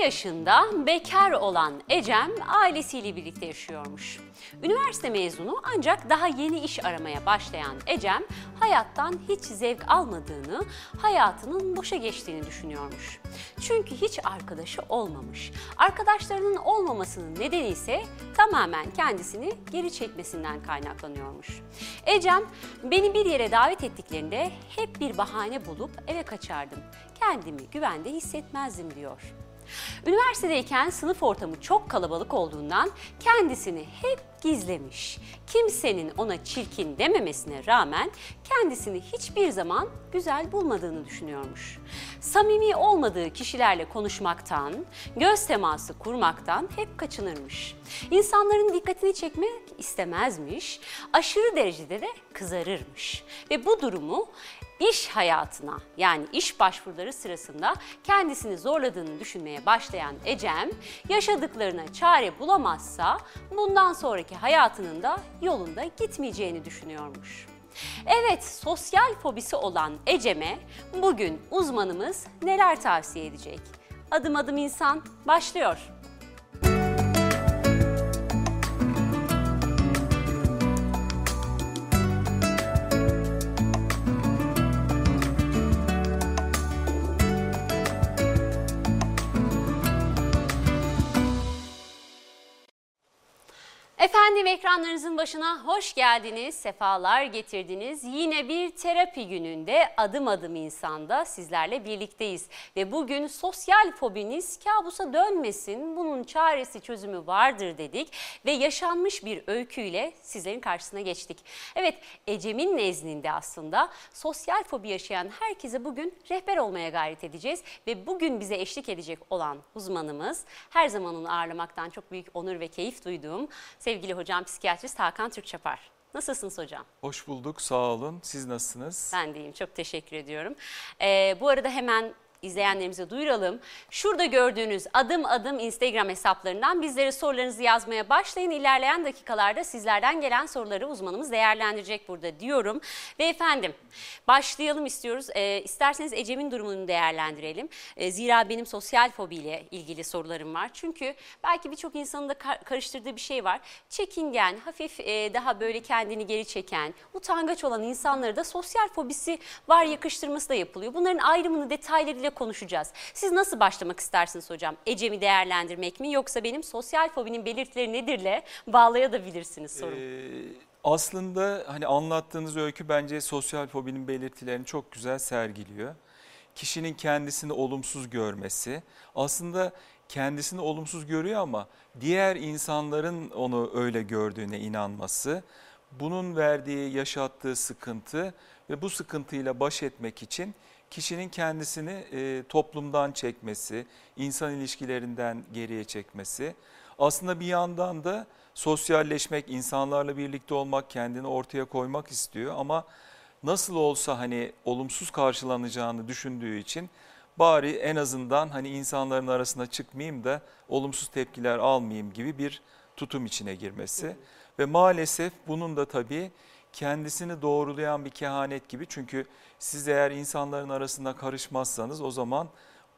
26 yaşında bekar olan Ecem ailesiyle birlikte yaşıyormuş. Üniversite mezunu ancak daha yeni iş aramaya başlayan Ecem hayattan hiç zevk almadığını, hayatının boşa geçtiğini düşünüyormuş. Çünkü hiç arkadaşı olmamış. Arkadaşlarının olmamasının nedeni ise tamamen kendisini geri çekmesinden kaynaklanıyormuş. Ecem beni bir yere davet ettiklerinde hep bir bahane bulup eve kaçardım. Kendimi güvende hissetmezdim diyor. Üniversitedeyken sınıf ortamı çok kalabalık olduğundan kendisini hep gizlemiş. Kimsenin ona çirkin dememesine rağmen kendisini hiçbir zaman güzel bulmadığını düşünüyormuş. Samimi olmadığı kişilerle konuşmaktan, göz teması kurmaktan hep kaçınırmış. İnsanların dikkatini çekmek istemezmiş, aşırı derecede de kızarırmış. Ve bu durumu iş hayatına yani iş başvuruları sırasında kendisini zorladığını düşünmeye başlayan Ecem, yaşadıklarına çare bulamazsa bundan sonraki hayatının da yolunda gitmeyeceğini düşünüyormuş. Evet, sosyal fobisi olan Ecem'e bugün uzmanımız neler tavsiye edecek? Adım adım insan başlıyor. Efendim ekranlarınızın başına hoş geldiniz, sefalar getirdiniz. Yine bir terapi gününde adım adım insanda sizlerle birlikteyiz. Ve bugün sosyal fobiniz kabusa dönmesin, bunun çaresi çözümü vardır dedik. Ve yaşanmış bir öyküyle sizlerin karşısına geçtik. Evet Ecem'in nezdinde aslında sosyal fobi yaşayan herkese bugün rehber olmaya gayret edeceğiz. Ve bugün bize eşlik edecek olan uzmanımız her zaman onu ağırlamaktan çok büyük onur ve keyif duyduğum sevgili hocam psikiyatrist Hakan Türkçapar. Nasılsınız hocam? Hoş bulduk, sağ olun. Siz nasılsınız? Ben deyim, çok teşekkür ediyorum. Ee, bu arada hemen izleyenlerimize duyuralım. Şurada gördüğünüz adım adım Instagram hesaplarından bizlere sorularınızı yazmaya başlayın. İlerleyen dakikalarda sizlerden gelen soruları uzmanımız değerlendirecek burada diyorum. Ve efendim başlayalım istiyoruz. E, isterseniz Ecem'in durumunu değerlendirelim. E, zira benim sosyal fobiyle ilgili sorularım var. Çünkü belki birçok insanın da karıştırdığı bir şey var. Çekingen, hafif e, daha böyle kendini geri çeken, utangaç olan insanları da sosyal fobisi var yakıştırması da yapılıyor. Bunların ayrımını detaylarıyla konuşacağız. Siz nasıl başlamak istersiniz hocam? Ecem'i değerlendirmek mi yoksa benim sosyal fobinin belirtileri nedirle bağlayabilirsiniz sorum. Ee, aslında hani anlattığınız öykü bence sosyal fobinin belirtilerini çok güzel sergiliyor. Kişinin kendisini olumsuz görmesi aslında kendisini olumsuz görüyor ama diğer insanların onu öyle gördüğüne inanması, bunun verdiği, yaşattığı sıkıntı ve bu sıkıntıyla baş etmek için kişinin kendisini e, toplumdan çekmesi, insan ilişkilerinden geriye çekmesi. Aslında bir yandan da sosyalleşmek, insanlarla birlikte olmak, kendini ortaya koymak istiyor ama nasıl olsa hani olumsuz karşılanacağını düşündüğü için bari en azından hani insanların arasına çıkmayayım da olumsuz tepkiler almayayım gibi bir tutum içine girmesi. Ve maalesef bunun da tabii kendisini doğrulayan bir kehanet gibi. Çünkü siz eğer insanların arasında karışmazsanız o zaman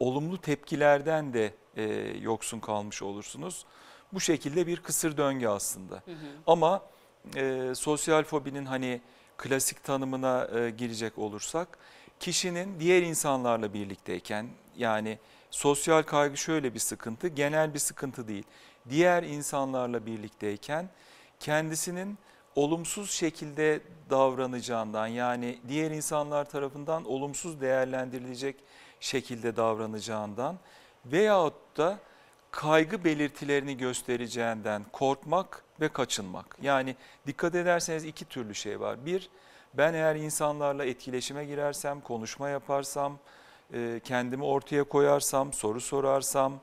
olumlu tepkilerden de e, yoksun kalmış olursunuz. Bu şekilde bir kısır döngü aslında. Hı hı. Ama e, sosyal fobinin hani klasik tanımına e, girecek olursak kişinin diğer insanlarla birlikteyken yani sosyal kaygı şöyle bir sıkıntı genel bir sıkıntı değil. Diğer insanlarla birlikteyken kendisinin olumsuz şekilde davranacağından yani diğer insanlar tarafından olumsuz değerlendirilecek şekilde davranacağından veyahut da kaygı belirtilerini göstereceğinden korkmak ve kaçınmak. Yani dikkat ederseniz iki türlü şey var. Bir, ben eğer insanlarla etkileşime girersem, konuşma yaparsam, e, kendimi ortaya koyarsam, soru sorarsam,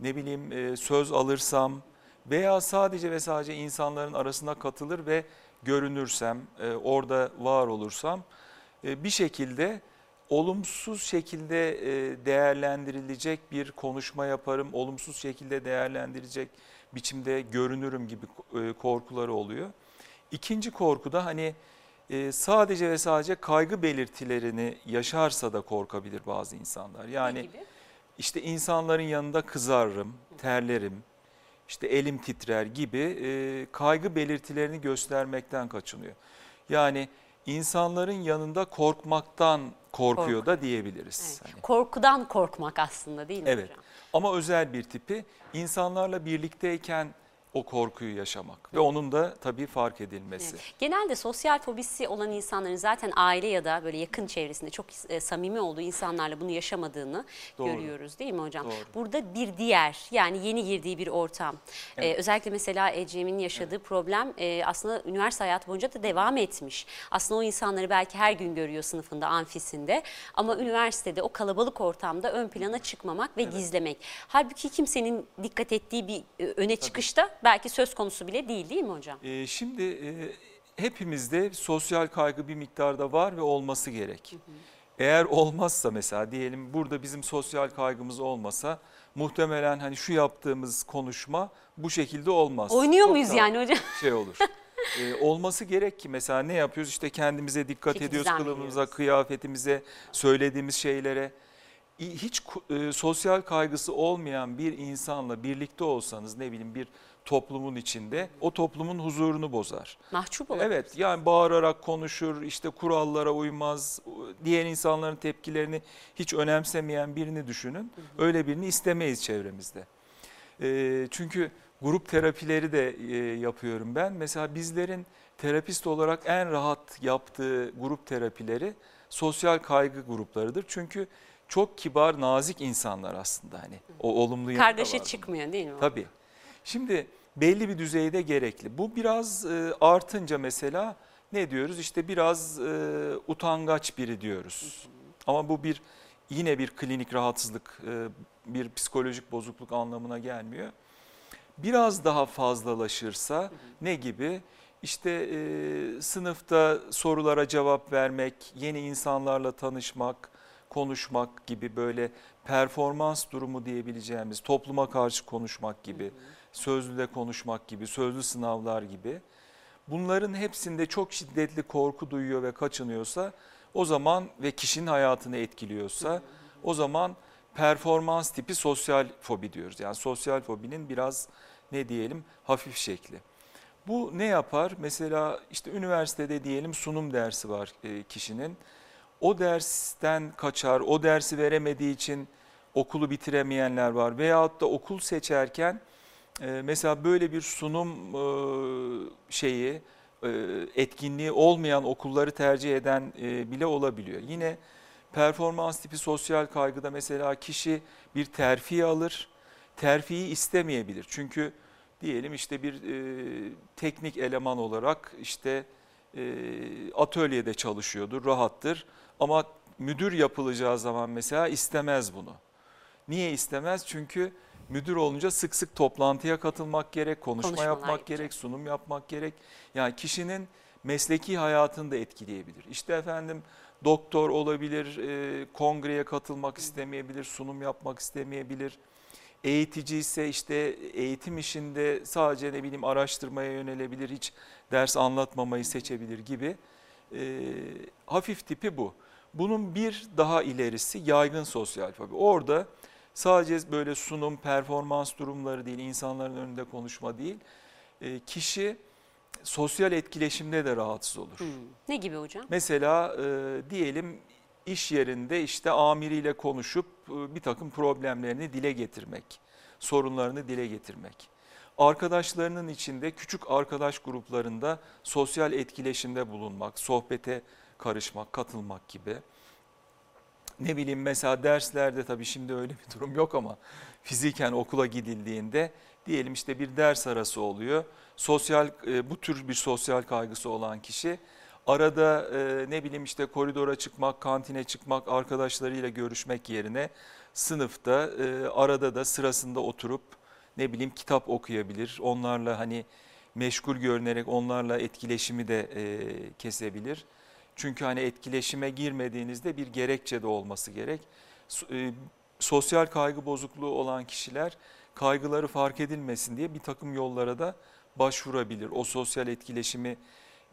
ne bileyim e, söz alırsam, veya sadece ve sadece insanların arasına katılır ve görünürsem, e, orada var olursam e, bir şekilde olumsuz şekilde e, değerlendirilecek bir konuşma yaparım, olumsuz şekilde değerlendirecek biçimde görünürüm gibi korkuları oluyor. İkinci korku da hani sadece ve sadece kaygı belirtilerini yaşarsa da korkabilir bazı insanlar. Yani işte insanların yanında kızarırım, terlerim, işte elim titrer gibi e, kaygı belirtilerini göstermekten kaçınıyor. Yani insanların yanında korkmaktan korkuyor Kork. da diyebiliriz. Evet. Hani. Korkudan korkmak aslında değil mi Evet. hocam? Ama özel bir tipi insanlarla birlikteyken o korkuyu yaşamak ve onun da tabii fark edilmesi. Evet. Genelde sosyal fobisi olan insanların zaten aile ya da böyle yakın çevresinde çok e, samimi olduğu insanlarla bunu yaşamadığını Doğru. görüyoruz değil mi hocam? Doğru. Burada bir diğer yani yeni girdiği bir ortam. E, Evet. özellikle mesela Ecem'in yaşadığı problem e, aslında üniversite hayatı boyunca da devam etmiş. Aslında o insanları belki her gün görüyor sınıfında, amfisinde ama üniversitede o kalabalık ortamda ön plana çıkmamak ve gizlemek. Halbuki kimsenin dikkat ettiği bir e, öne çıkışta belki söz konusu bile değil değil mi hocam? Ee, şimdi e, hepimizde sosyal kaygı bir miktarda var ve olması gerek. Eğer olmazsa mesela diyelim burada bizim sosyal kaygımız olmasa muhtemelen hani şu yaptığımız konuşma bu şekilde olmaz. Oynuyor Çok muyuz yani hocam? Şey olur. Ee, olması gerek ki mesela ne yapıyoruz işte kendimize dikkat Çeki ediyoruz kılığımıza, kıyafetimize, söylediğimiz şeylere. Hiç e, sosyal kaygısı olmayan bir insanla birlikte olsanız ne bileyim bir toplumun içinde o toplumun huzurunu bozar. Mahcup olabilir. Evet yani bağırarak konuşur, işte kurallara uymaz, diğer insanların tepkilerini hiç önemsemeyen birini düşünün. Öyle birini istemeyiz çevremizde. Ee, çünkü grup terapileri de e, yapıyorum ben. Mesela bizlerin terapist olarak en rahat yaptığı grup terapileri sosyal kaygı gruplarıdır. Çünkü çok kibar, nazik insanlar aslında hani. O olumlu yanı da var Kargaşa bunun. çıkmıyor değil mi? Tabii. Şimdi belli bir düzeyde gerekli. Bu biraz e, artınca mesela ne diyoruz? İşte biraz e, utangaç biri diyoruz. Ama bu bir yine bir klinik rahatsızlık, e, bir psikolojik bozukluk anlamına gelmiyor. Biraz daha fazlalaşırsa ne gibi? İşte e, sınıfta sorulara cevap vermek, yeni insanlarla tanışmak, konuşmak gibi böyle performans durumu diyebileceğimiz topluma karşı konuşmak gibi, sözlüde konuşmak gibi, sözlü sınavlar gibi. Bunların hepsinde çok şiddetli korku duyuyor ve kaçınıyorsa o zaman ve kişinin hayatını etkiliyorsa o zaman performans tipi sosyal fobi diyoruz. Yani sosyal fobinin biraz ne diyelim hafif şekli. Bu ne yapar? Mesela işte üniversitede diyelim sunum dersi var e, kişinin. O dersten kaçar, o dersi veremediği için okulu bitiremeyenler var. Veyahut da okul seçerken e, mesela böyle bir sunum e, şeyi, e, etkinliği olmayan okulları tercih eden bile olabiliyor. Yine performans tipi sosyal kaygıda mesela kişi bir terfi alır, terfiyi istemeyebilir. Çünkü diyelim işte bir teknik eleman olarak işte atölyede çalışıyordur, rahattır. Ama müdür yapılacağı zaman mesela istemez bunu. Niye istemez? Çünkü müdür olunca sık sık toplantıya katılmak gerek, konuşma Konuşmalar yapmak yapacak. gerek, sunum yapmak gerek. Yani kişinin mesleki hayatını da etkileyebilir. İşte efendim doktor olabilir, e, kongreye katılmak istemeyebilir, sunum yapmak istemeyebilir. Eğitici ise işte eğitim işinde sadece ne bileyim araştırmaya yönelebilir, hiç ders anlatmamayı seçebilir gibi. E, hafif tipi bu. Bunun bir daha ilerisi yaygın sosyal fobi. Orada sadece böyle sunum, performans durumları değil, insanların önünde konuşma değil. E, kişi sosyal etkileşimde de rahatsız olur. Hmm. Ne gibi hocam? Mesela e, diyelim iş yerinde işte amiriyle konuşup e, bir takım problemlerini dile getirmek, sorunlarını dile getirmek. Arkadaşlarının içinde küçük arkadaş gruplarında sosyal etkileşimde bulunmak, sohbete karışmak, katılmak gibi. Ne bileyim mesela derslerde tabii şimdi öyle bir durum yok ama fiziken okula gidildiğinde diyelim işte bir ders arası oluyor. Sosyal e, bu tür bir sosyal kaygısı olan kişi arada e, ne bileyim işte koridora çıkmak, kantine çıkmak, arkadaşlarıyla görüşmek yerine sınıfta e, arada da sırasında oturup ne bileyim kitap okuyabilir. Onlarla hani meşgul görünerek onlarla etkileşimi de e, kesebilir. Çünkü hani etkileşime girmediğinizde bir gerekçe de olması gerek. E, Sosyal kaygı bozukluğu olan kişiler kaygıları fark edilmesin diye bir takım yollara da başvurabilir. O sosyal etkileşimi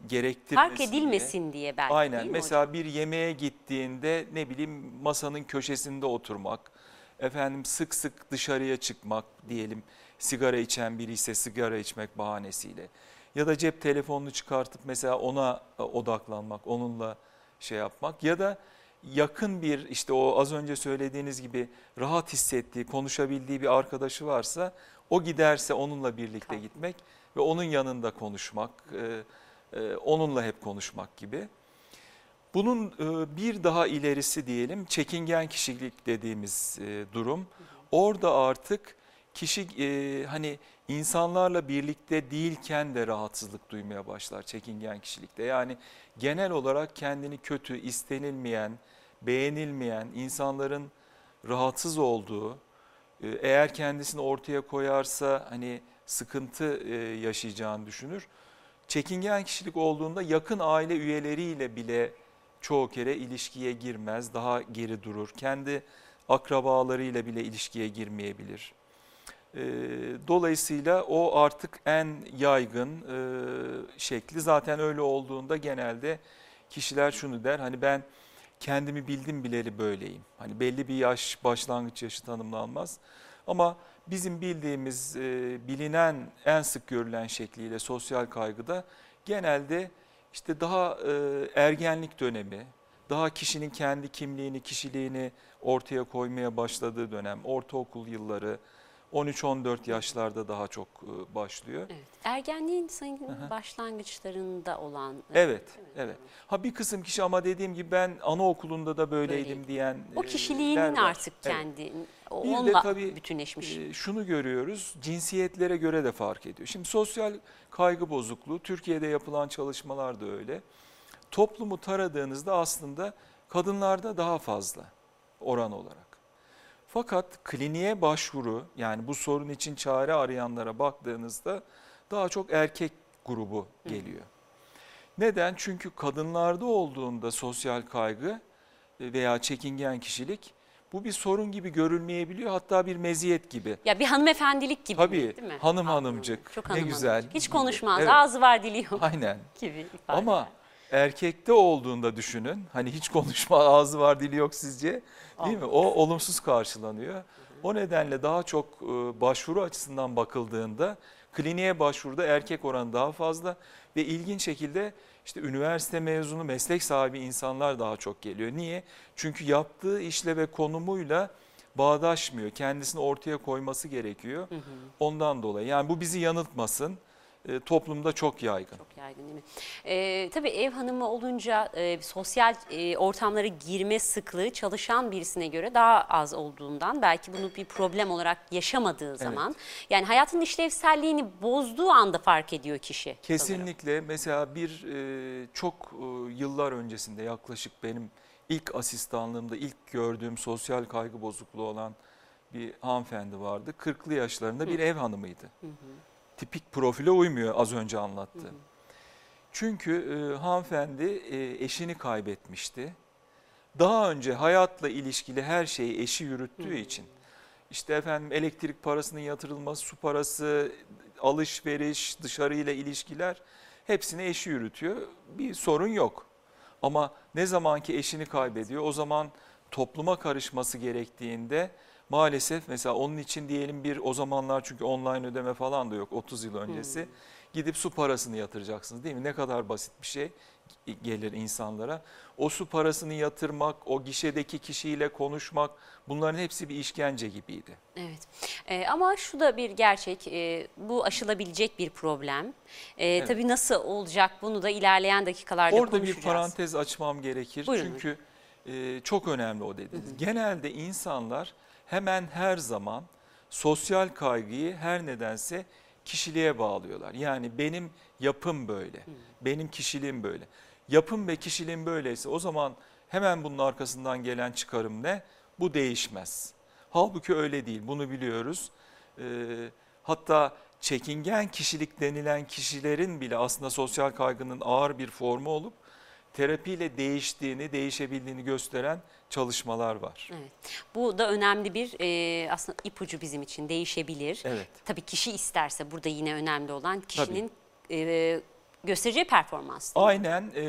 gerektirmesin Fark diye. edilmesin diye belki Aynen mesela hocam? bir yemeğe gittiğinde ne bileyim masanın köşesinde oturmak efendim sık sık dışarıya çıkmak diyelim sigara içen biri ise sigara içmek bahanesiyle ya da cep telefonunu çıkartıp mesela ona e, odaklanmak, onunla şey yapmak ya da yakın bir işte o az önce söylediğiniz gibi rahat hissettiği, konuşabildiği bir arkadaşı varsa o giderse onunla birlikte gitmek ve onun yanında konuşmak, e, e, onunla hep konuşmak gibi. Bunun bir daha ilerisi diyelim çekingen kişilik dediğimiz durum. Orada artık kişi hani insanlarla birlikte değilken de rahatsızlık duymaya başlar çekingen kişilikte. Yani genel olarak kendini kötü, istenilmeyen, beğenilmeyen, insanların rahatsız olduğu, eğer kendisini ortaya koyarsa hani sıkıntı yaşayacağını düşünür. Çekingen kişilik olduğunda yakın aile üyeleriyle bile çoğu kere ilişkiye girmez, daha geri durur. Kendi akrabalarıyla bile ilişkiye girmeyebilir. Ee, dolayısıyla o artık en yaygın e, şekli. Zaten öyle olduğunda genelde kişiler şunu der hani ben kendimi bildim bileli böyleyim. Hani belli bir yaş başlangıç yaşı tanımlanmaz. Ama bizim bildiğimiz e, bilinen en sık görülen şekliyle sosyal kaygıda genelde işte daha e, ergenlik dönemi, daha kişinin kendi kimliğini, kişiliğini ortaya koymaya başladığı dönem, ortaokul yılları, 13-14 yaşlarda daha çok e, başlıyor. Evet. Ergenliğin sayın başlangıçlarında olan. Evet, evet. Ha bir kısım kişi ama dediğim gibi ben anaokulunda da böyleydim Böyleydi. diyen. O kişiliğinin artık evet. kendi onunla bir de tabii, bütünleşmiş. E, şunu görüyoruz, cinsiyetlere göre de fark ediyor. Şimdi sosyal kaygı bozukluğu, Türkiye'de yapılan çalışmalar da öyle. Toplumu taradığınızda aslında kadınlarda daha fazla oran olarak. Fakat kliniğe başvuru yani bu sorun için çare arayanlara baktığınızda daha çok erkek grubu geliyor. Neden? Çünkü kadınlarda olduğunda sosyal kaygı veya çekingen kişilik bu bir sorun gibi görülmeyebiliyor hatta bir meziyet gibi. Ya bir hanımefendilik gibi Tabii, değil mi? hanım hanımcık Çok hanım ne güzel. Hanımcık. Hiç konuşmaz evet. ağzı var dili yok Aynen. gibi ifade. Ama erkekte olduğunda düşünün hani hiç konuşma ağzı var dili yok sizce değil mi? O olumsuz karşılanıyor. O nedenle daha çok e, başvuru açısından bakıldığında kliniğe başvuruda erkek oranı daha fazla ve ilginç şekilde işte üniversite mezunu meslek sahibi insanlar daha çok geliyor. Niye? Çünkü yaptığı işle ve konumuyla bağdaşmıyor. Kendisini ortaya koyması gerekiyor. Hı hı. Ondan dolayı. Yani bu bizi yanıltmasın e, toplumda çok yaygın. Çok yaygın değil mi? E, tabii ev hanımı olunca e, sosyal e, ortamlara girme sıklığı çalışan birisine göre daha az olduğundan belki bunu bir problem olarak yaşamadığı zaman yani hayatın işlevselliğini bozduğu anda fark ediyor kişi. Kesinlikle sanırım. mesela bir e, çok e, yıllar öncesinde yaklaşık benim ilk asistanlığımda ilk gördüğüm sosyal kaygı bozukluğu olan bir hanımefendi vardı. 40'lı yaşlarında bir ev hanımıydı. Hı hı tipik profile uymuyor az önce anlattığım. Çünkü e, hanımefendi e, eşini kaybetmişti. Daha önce hayatla ilişkili her şeyi eşi yürüttüğü için işte efendim elektrik parasının yatırılması, su parası, alışveriş, dışarıyla ilişkiler hepsini eşi yürütüyor. Bir sorun yok. Ama ne zaman ki eşini kaybediyor o zaman topluma karışması gerektiğinde maalesef mesela onun için diyelim bir o zamanlar çünkü online ödeme falan da yok 30 yıl öncesi. Hmm. Gidip su parasını yatıracaksınız değil mi? Ne kadar basit bir şey gelir insanlara. O su parasını yatırmak, o gişedeki kişiyle konuşmak bunların hepsi bir işkence gibiydi. Evet ee, ama şu da bir gerçek ee, bu aşılabilecek bir problem. Ee, evet. Tabii nasıl olacak bunu da ilerleyen dakikalarda Orada konuşacağız. Orada bir parantez açmam gerekir. Buyurun. Çünkü e, çok önemli o dediniz. Hı hı. Genelde insanlar hemen her zaman sosyal kaygıyı her nedense kişiliğe bağlıyorlar. Yani benim yapım böyle, benim kişiliğim böyle. Yapım ve kişiliğim böyleyse o zaman hemen bunun arkasından gelen çıkarım ne? Bu değişmez. Halbuki öyle değil, bunu biliyoruz. Ee, hatta çekingen kişilik denilen kişilerin bile aslında sosyal kaygının ağır bir formu olup terapiyle değiştiğini, değişebildiğini gösteren çalışmalar var. Evet. Bu da önemli bir e, aslında ipucu bizim için değişebilir. Evet. Tabii kişi isterse burada yine önemli olan kişinin e, göstereceği performans. Aynen e,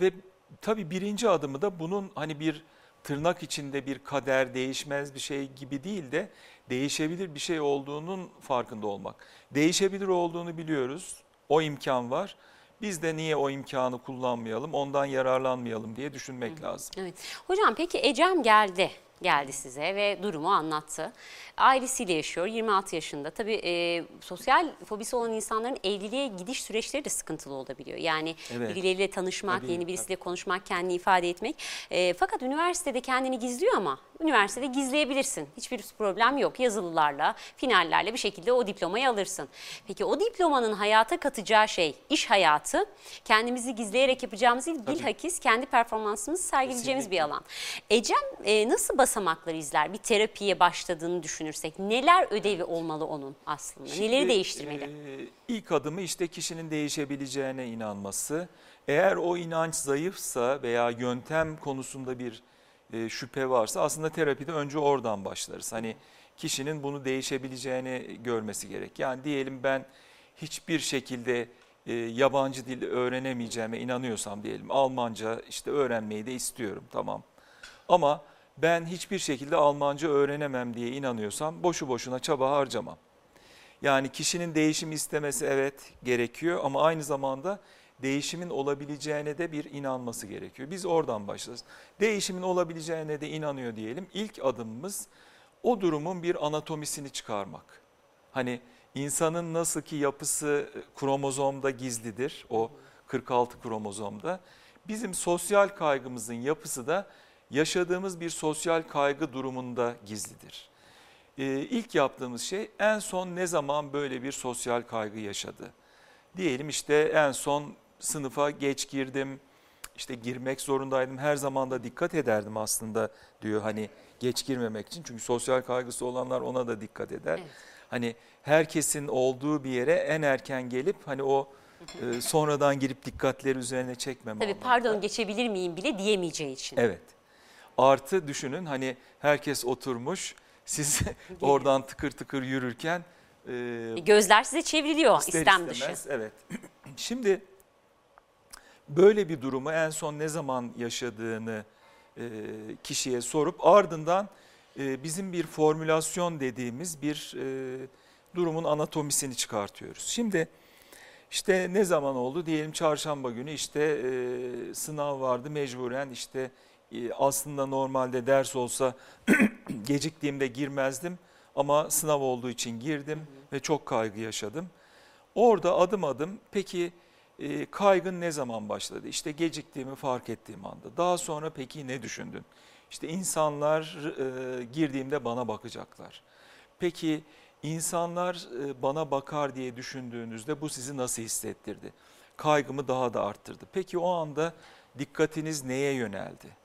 ve tabii birinci adımı da bunun hani bir tırnak içinde bir kader değişmez bir şey gibi değil de değişebilir bir şey olduğunun farkında olmak. Değişebilir olduğunu biliyoruz. O imkan var. Biz de niye o imkanı kullanmayalım, ondan yararlanmayalım diye düşünmek lazım. Evet. Hocam peki Ecem geldi geldi size ve durumu anlattı. Ailesiyle yaşıyor 26 yaşında. Tabii e, sosyal fobisi olan insanların evliliğe gidiş süreçleri de sıkıntılı olabiliyor. Yani Evet. birileriyle tanışmak, Tabii, yeni birisiyle konuşmak, kendini ifade etmek. E, fakat üniversitede kendini gizliyor ama üniversitede gizleyebilirsin. Hiçbir problem yok. Yazılılarla, finallerle bir şekilde o diplomayı alırsın. Peki o diplomanın hayata katacağı şey iş hayatı. Kendimizi gizleyerek yapacağımız değil, bilhakis kendi performansımızı sergileyeceğimiz bir alan. Ecem e, nasıl basamakları izler? Bir terapiye başladığını düşünürsek neler ödevi olmalı onun aslında? Neleri Şimdi, değiştirmeli? e, ilk adımı işte kişinin değişebileceğine inanması. Eğer o inanç zayıfsa veya yöntem konusunda bir e, şüphe varsa aslında terapide önce oradan başlarız. Hani kişinin bunu değişebileceğini görmesi gerek. Yani diyelim ben hiçbir şekilde e, yabancı dil öğrenemeyeceğime inanıyorsam diyelim Almanca işte öğrenmeyi de istiyorum tamam. Ama ben hiçbir şekilde Almanca öğrenemem diye inanıyorsam boşu boşuna çaba harcamam. Yani kişinin değişim istemesi evet gerekiyor ama aynı zamanda değişimin olabileceğine de bir inanması gerekiyor. Biz oradan başlarız. Değişimin olabileceğine de inanıyor diyelim. İlk adımımız o durumun bir anatomisini çıkarmak. Hani insanın nasıl ki yapısı kromozomda gizlidir, o 46 kromozomda. Bizim sosyal kaygımızın yapısı da yaşadığımız bir sosyal kaygı durumunda gizlidir. Ee, ilk yaptığımız şey en son ne zaman böyle bir sosyal kaygı yaşadı? Diyelim işte en son sınıfa geç girdim, işte girmek zorundaydım. Her zaman da dikkat ederdim aslında diyor hani geç girmemek için. Çünkü sosyal kaygısı olanlar ona da dikkat eder. Evet. Hani herkesin olduğu bir yere en erken gelip hani o e, sonradan girip dikkatleri üzerine çekmeme. Tabii anlamında. pardon geçebilir miyim bile diyemeyeceği için. Evet. Artı düşünün hani herkes oturmuş siz oradan tıkır tıkır yürürken e, Gözler size çevriliyor ister istem istemez, dışı. Evet. Şimdi böyle bir durumu en son ne zaman yaşadığını e, kişiye sorup ardından e, bizim bir formülasyon dediğimiz bir e, durumun anatomisini çıkartıyoruz. Şimdi işte ne zaman oldu diyelim çarşamba günü işte e, sınav vardı mecburen işte aslında normalde ders olsa geciktiğimde girmezdim ama sınav olduğu için girdim ve çok kaygı yaşadım. Orada adım adım peki e, kaygın ne zaman başladı? İşte geciktiğimi fark ettiğim anda. Daha sonra peki ne düşündün? İşte insanlar e, girdiğimde bana bakacaklar. Peki insanlar e, bana bakar diye düşündüğünüzde bu sizi nasıl hissettirdi? Kaygımı daha da arttırdı. Peki o anda dikkatiniz neye yöneldi?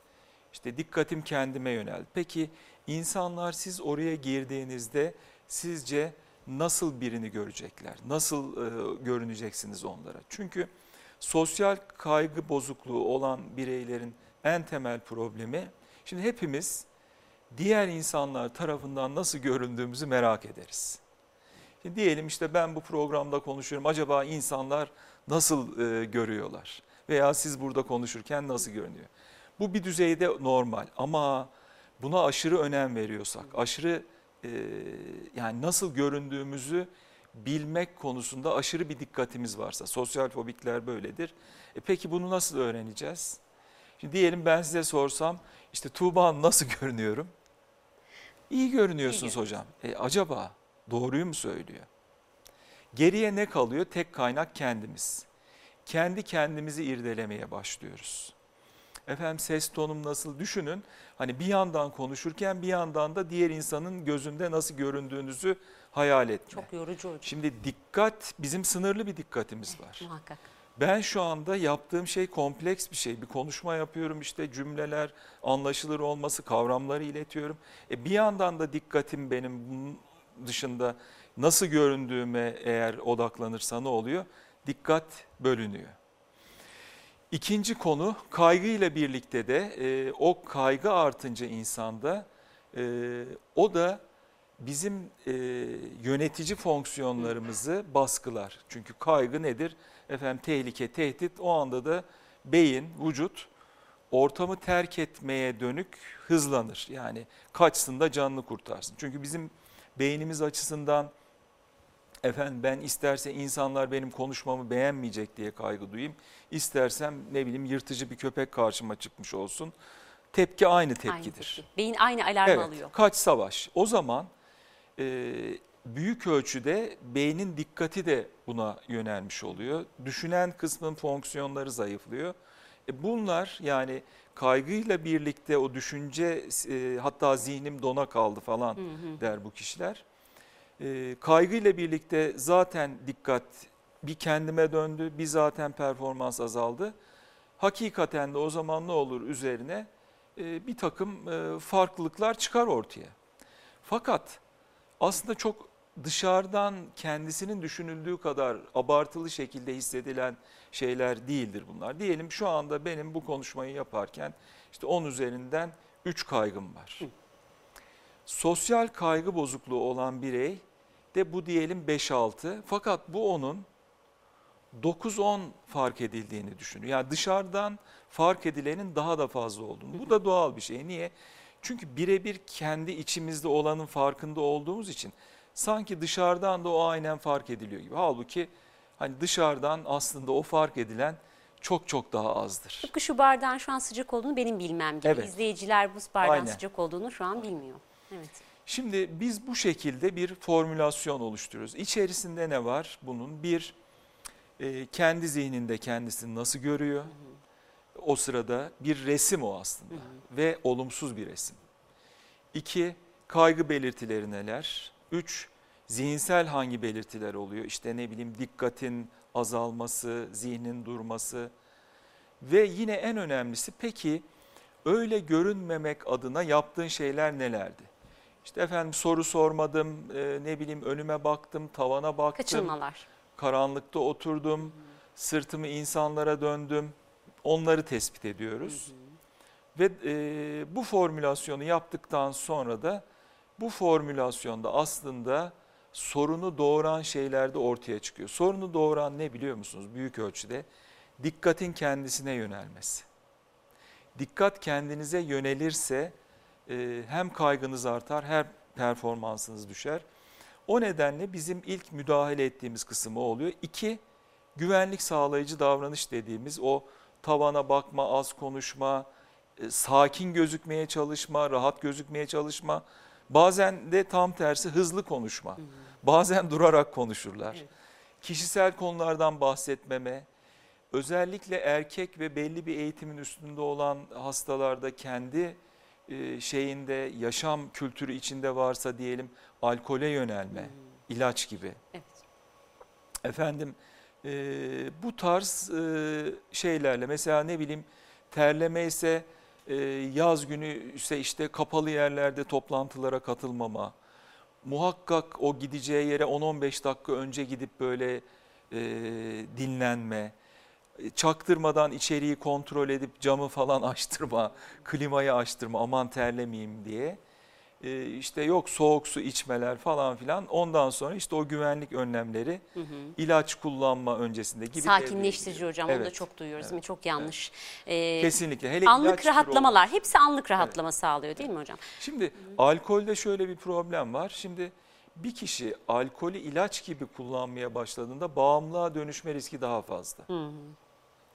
İşte dikkatim kendime yöneldi. Peki insanlar siz oraya girdiğinizde sizce nasıl birini görecekler? Nasıl e, görüneceksiniz onlara? Çünkü sosyal kaygı bozukluğu olan bireylerin en temel problemi şimdi hepimiz diğer insanlar tarafından nasıl göründüğümüzü merak ederiz. Şimdi diyelim işte ben bu programda konuşuyorum. Acaba insanlar nasıl e, görüyorlar? Veya siz burada konuşurken nasıl görünüyor? Bu bir düzeyde normal ama buna aşırı önem veriyorsak, aşırı e, yani nasıl göründüğümüzü bilmek konusunda aşırı bir dikkatimiz varsa, sosyal fobikler böyledir. E peki bunu nasıl öğreneceğiz? Şimdi diyelim ben size sorsam, işte Tuğba nasıl görünüyorum? İyi görünüyorsunuz İyi hocam. E, acaba doğruyu mu söylüyor? Geriye ne kalıyor? Tek kaynak kendimiz. Kendi kendimizi irdelemeye başlıyoruz. Efendim ses tonum nasıl düşünün. Hani bir yandan konuşurken bir yandan da diğer insanın gözünde nasıl göründüğünüzü hayal etme. Çok yorucu hocam Şimdi dikkat bizim sınırlı bir dikkatimiz var. muhakkak. Ben şu anda yaptığım şey kompleks bir şey. Bir konuşma yapıyorum işte cümleler anlaşılır olması, kavramları iletiyorum. E bir yandan da dikkatim benim bunun dışında nasıl göründüğüme eğer odaklanırsa ne oluyor? Dikkat bölünüyor. İkinci konu kaygıyla birlikte de e, o kaygı artınca insanda e, o da bizim e, yönetici fonksiyonlarımızı baskılar. Çünkü kaygı nedir? Efendim tehlike, tehdit o anda da beyin, vücut ortamı terk etmeye dönük hızlanır. Yani kaçsın da canını kurtarsın. Çünkü bizim beynimiz açısından efendim ben isterse insanlar benim konuşmamı beğenmeyecek diye kaygı duyayım. İstersem ne bileyim yırtıcı bir köpek karşıma çıkmış olsun. Tepki aynı Aynı tepkidir. tepki. Beyin aynı alarmı Evet, alıyor. kaç savaş. O zaman e, büyük ölçüde beynin dikkati de buna yönelmiş oluyor. Düşünen kısmın fonksiyonları zayıflıyor. E, bunlar yani kaygıyla birlikte o düşünce e, hatta zihnim dona kaldı falan Hı hı. der bu kişiler. E, kaygıyla birlikte zaten dikkat bir kendime döndü, bir zaten performans azaldı. Hakikaten de o zaman ne olur üzerine e, bir takım e, farklılıklar çıkar ortaya. Fakat aslında çok dışarıdan kendisinin düşünüldüğü kadar abartılı şekilde hissedilen şeyler değildir bunlar. Diyelim şu anda benim bu konuşmayı yaparken işte 10 üzerinden 3 kaygım var. Sosyal kaygı bozukluğu olan birey de bu diyelim 5-6 fakat bu onun 9-10 fark edildiğini düşünüyor. Yani dışarıdan fark edilenin daha da fazla olduğunu. Bu da doğal bir şey. Niye? Çünkü birebir kendi içimizde olanın farkında olduğumuz için sanki dışarıdan da o aynen fark ediliyor gibi. Halbuki hani dışarıdan aslında o fark edilen çok çok daha azdır. Tıpkı şu bardağın şu an sıcak olduğunu benim bilmem gibi. Evet. İzleyiciler bu bardağın Aynen. sıcak olduğunu şu an bilmiyor. Evet. Şimdi biz bu şekilde bir formülasyon oluşturuyoruz. İçerisinde ne var bunun? Bir, e, kendi zihninde kendisini nasıl görüyor? O sırada bir resim o aslında ve olumsuz bir resim. İki, kaygı belirtileri neler? Üç, zihinsel hangi belirtiler oluyor? İşte ne bileyim dikkatin azalması, zihnin durması ve yine en önemlisi peki öyle görünmemek adına yaptığın şeyler nelerdi? İşte efendim soru sormadım, e, ne bileyim önüme baktım, tavana baktım, Kaçınmalar. karanlıkta oturdum, sırtımı insanlara döndüm. Onları tespit ediyoruz. Ve e, bu formülasyonu yaptıktan sonra da bu formülasyonda aslında sorunu doğuran şeyler de ortaya çıkıyor. Sorunu doğuran ne biliyor musunuz? Büyük ölçüde dikkatin kendisine yönelmesi. Dikkat kendinize yönelirse e, hem kaygınız artar hem performansınız düşer. O nedenle bizim ilk müdahale ettiğimiz kısım o oluyor. İki, güvenlik sağlayıcı davranış dediğimiz o tavana bakma, az konuşma, e, sakin gözükmeye çalışma, rahat gözükmeye çalışma. Bazen de tam tersi hızlı konuşma. Bazen durarak konuşurlar. Evet. Kişisel konulardan bahsetmeme, özellikle erkek ve belli bir eğitimin üstünde olan hastalarda kendi e, şeyinde yaşam kültürü içinde varsa diyelim alkole yönelme, ilaç gibi. Evet. Efendim e, bu tarz e, şeylerle mesela ne bileyim terleme ise e, yaz günü ise işte kapalı yerlerde toplantılara katılmama. Muhakkak o gideceği yere 10-15 dakika önce gidip böyle e, dinlenme. Çaktırmadan içeriği kontrol edip camı falan açtırma, klimayı açtırma aman terlemeyeyim diye. E, işte yok soğuk su içmeler falan filan. Ondan sonra işte o güvenlik önlemleri Hı hı. ilaç kullanma öncesinde gibi Sakinleştirici hocam onu da Evet, çok duyuyoruz evet, değil mi? Çok yanlış. Ee, Kesinlikle. Hele anlık rahatlamalar hepsi anlık rahatlama sağlıyor değil mi hocam? Şimdi alkolde şöyle bir problem var. Şimdi bir kişi alkolü ilaç gibi kullanmaya başladığında bağımlılığa dönüşme riski daha fazla. Hı hı.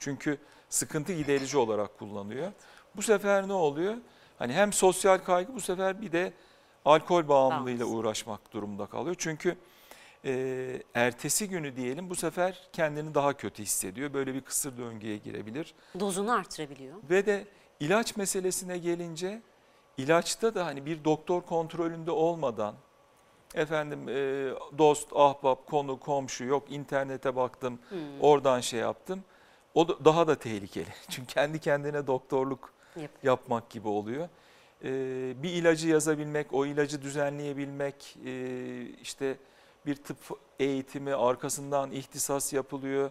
Çünkü sıkıntı giderici olarak kullanıyor. Bu sefer ne oluyor? Hani hem sosyal kaygı bu sefer bir de alkol bağımlılığıyla uğraşmak durumunda kalıyor. Çünkü e, ertesi günü diyelim bu sefer kendini daha kötü hissediyor. Böyle bir kısır döngüye girebilir. Dozunu artırabiliyor. Ve de ilaç meselesine gelince ilaçta da hani bir doktor kontrolünde olmadan efendim e, dost, ahbap, konu, komşu yok internete baktım Hmm. oradan şey yaptım. O da, daha da tehlikeli. Çünkü kendi kendine doktorluk Yap. yapmak gibi oluyor. E, bir ilacı yazabilmek, o ilacı düzenleyebilmek, e, işte bir tıp eğitimi arkasından ihtisas yapılıyor.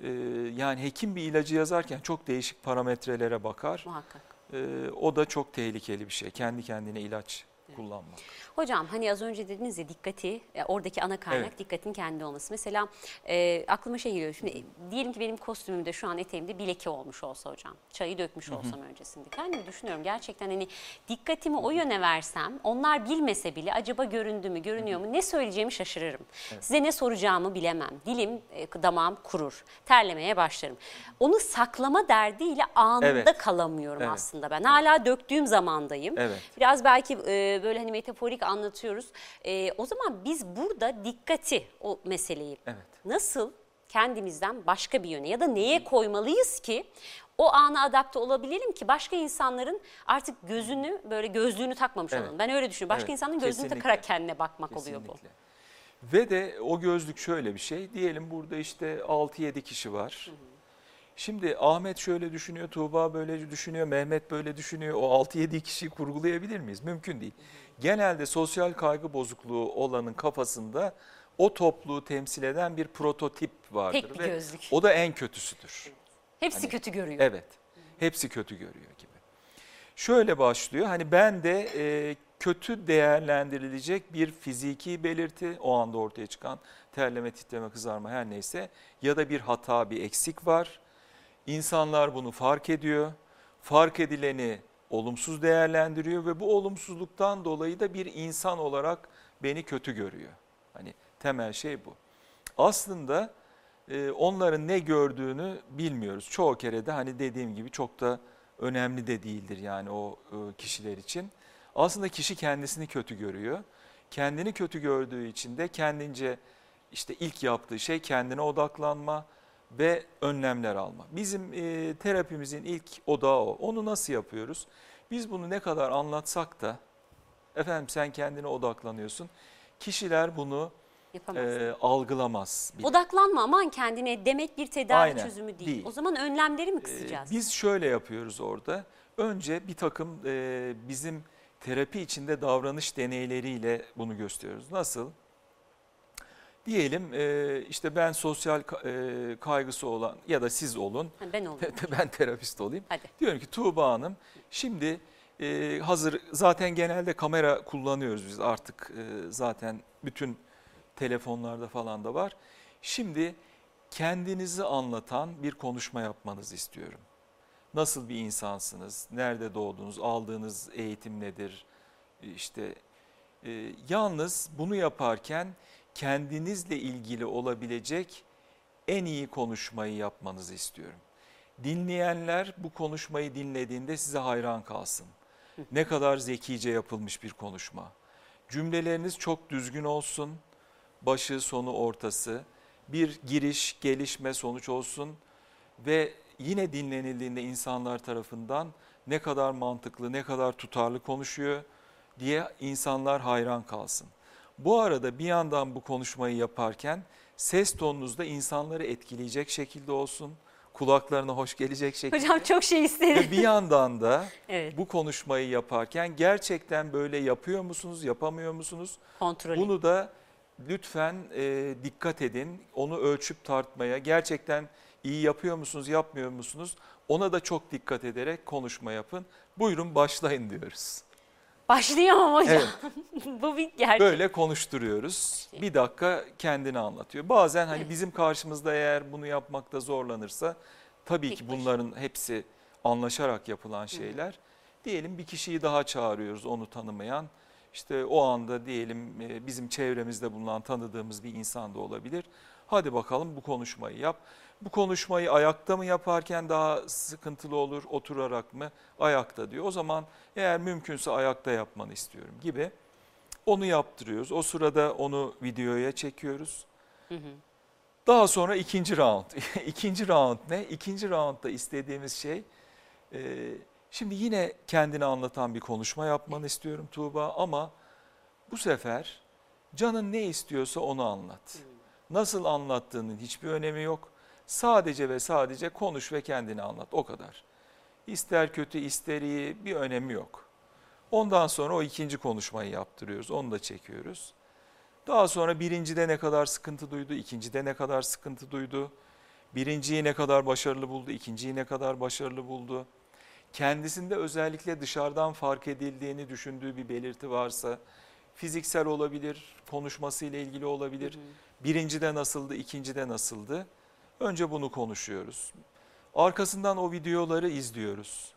E, yani hekim bir ilacı yazarken çok değişik parametrelere bakar. Muhakkak. E, o da çok tehlikeli bir şey. Kendi kendine ilaç kullanmak. Hocam hani az önce dediniz ya dikkati, e, oradaki ana kaynak Evet. dikkatin kendi olması. Mesela e, aklıma şey geliyor. Şimdi diyelim ki benim kostümümde şu an eteğimde bir leke olmuş olsa hocam. Çayı dökmüş olsam öncesinde. Kendimi düşünüyorum gerçekten hani dikkatimi o yöne versem onlar bilmese bile acaba göründü mü, görünüyor mu ne söyleyeceğimi şaşırırım. Size ne soracağımı bilemem. Dilim, e, damağım kurur. Terlemeye başlarım. Onu saklama derdiyle anında Evet. kalamıyorum Evet. aslında ben. Hala döktüğüm zamandayım. Evet. Biraz belki e, böyle hani metaforik anlatıyoruz. E, o zaman biz burada dikkati o meseleyi Evet. nasıl kendimizden başka bir yöne ya da neye koymalıyız ki o ana adapte olabilelim ki başka insanların artık gözünü böyle gözlüğünü takmamış Evet. olalım. Ben öyle düşünüyorum. Başka Evet, insanın gözlüğünü kesinlikle. takarak kendine bakmak oluyor bu. Kesinlikle. Ve de o gözlük şöyle bir şey. Diyelim burada işte 6-7 kişi var. Şimdi Ahmet şöyle düşünüyor, Tuğba böyle düşünüyor, Mehmet böyle düşünüyor. O 6-7 kişiyi kurgulayabilir miyiz? Mümkün değil. Genelde sosyal kaygı bozukluğu olanın kafasında o topluğu temsil eden bir prototip vardır. Tek bir ve gözlük. O da en kötüsüdür. Hepsi Hani- kötü görüyor. Evet. Hepsi kötü görüyor gibi. Şöyle başlıyor. Hani ben de e, kötü değerlendirilecek bir fiziki belirti o anda ortaya çıkan terleme, titreme, kızarma her neyse ya da bir hata, bir eksik var. İnsanlar bunu fark ediyor. Fark edileni olumsuz değerlendiriyor ve bu olumsuzluktan dolayı da bir insan olarak beni kötü görüyor. Hani temel şey bu. Aslında e, onların ne gördüğünü bilmiyoruz. Çoğu kere de hani dediğim gibi çok da önemli de değildir yani o e, kişiler için. Aslında kişi kendisini kötü görüyor. Kendini kötü gördüğü için de kendince işte ilk yaptığı şey kendine odaklanma ve önlemler alma. Bizim e, terapimizin ilk odağı o. Onu nasıl yapıyoruz? Biz bunu ne kadar anlatsak da efendim sen kendine odaklanıyorsun. Kişiler bunu Yapamaz. e, algılamaz. bile. Odaklanma aman kendine demek bir tedavi Aynen, çözümü değil. değil. O zaman önlemleri mi Ee, kısacağız? Biz şöyle yapıyoruz orada. Önce bir takım e, bizim terapi içinde davranış deneyleriyle bunu gösteriyoruz. Nasıl? Diyelim e, işte ben sosyal e, kaygısı olan ya da siz olun. Ha, ben olayım. ben terapist olayım. Hadi. Diyorum ki Tuğba Hanım şimdi e, hazır zaten genelde kamera kullanıyoruz biz artık e, zaten bütün telefonlarda falan da var. Şimdi kendinizi anlatan bir konuşma yapmanızı istiyorum. Nasıl bir insansınız? Nerede doğdunuz? Aldığınız eğitim nedir? İşte e, yalnız bunu yaparken kendinizle ilgili olabilecek en iyi konuşmayı yapmanızı istiyorum. Dinleyenler bu konuşmayı dinlediğinde size hayran kalsın. Ne kadar zekice yapılmış bir konuşma. Cümleleriniz çok düzgün olsun. Başı, sonu, ortası. Bir giriş, gelişme, sonuç olsun. Ve yine dinlenildiğinde insanlar tarafından ne kadar mantıklı, ne kadar tutarlı konuşuyor diye insanlar hayran kalsın. Bu arada bir yandan bu konuşmayı yaparken ses tonunuz da insanları etkileyecek şekilde olsun. Kulaklarına hoş gelecek şekilde. Hocam çok şey isterim. Ve bir yandan da Evet. bu konuşmayı yaparken gerçekten böyle yapıyor musunuz, yapamıyor musunuz? Kontrolü. Bunu da lütfen e, dikkat edin. Onu ölçüp tartmaya, gerçekten iyi yapıyor musunuz, yapmıyor musunuz? Ona da çok dikkat ederek konuşma yapın. Buyurun başlayın diyoruz. Başlayamam hocam. Evet. Bu bir gerçek. Böyle konuşturuyoruz. Bir dakika kendini anlatıyor. Bazen hani bizim karşımızda eğer bunu yapmakta zorlanırsa tabii Tek ki başına. bunların hepsi anlaşarak yapılan şeyler. Diyelim bir kişiyi daha çağırıyoruz onu tanımayan. İşte o anda diyelim e, bizim çevremizde bulunan tanıdığımız bir insan da olabilir. Hadi bakalım bu konuşmayı yap. Bu konuşmayı ayakta mı yaparken daha sıkıntılı olur, oturarak mı? Ayakta diyor. O zaman eğer mümkünse ayakta yapmanı istiyorum gibi. Onu yaptırıyoruz. O sırada onu videoya çekiyoruz. Hı hı. Daha sonra ikinci round. ikinci round ne? İkinci roundda istediğimiz şey e, şimdi yine kendini anlatan bir konuşma yapmanı istiyorum Tuğba ama bu sefer canın ne istiyorsa onu anlat. Nasıl anlattığının hiçbir önemi yok. Sadece ve sadece konuş ve kendini anlat o kadar. İster kötü ister iyi bir önemi yok. Ondan sonra o ikinci konuşmayı yaptırıyoruz. Onu da çekiyoruz. Daha sonra birincide ne kadar sıkıntı duydu, ikincide ne kadar sıkıntı duydu, birinciyi ne kadar başarılı buldu, ikinciyi ne kadar başarılı buldu. kendisinde özellikle dışarıdan fark edildiğini düşündüğü bir belirti varsa fiziksel olabilir, konuşmasıyla ilgili olabilir. Birincide nasıldı, ikincide nasıldı? Önce bunu konuşuyoruz. Arkasından o videoları izliyoruz.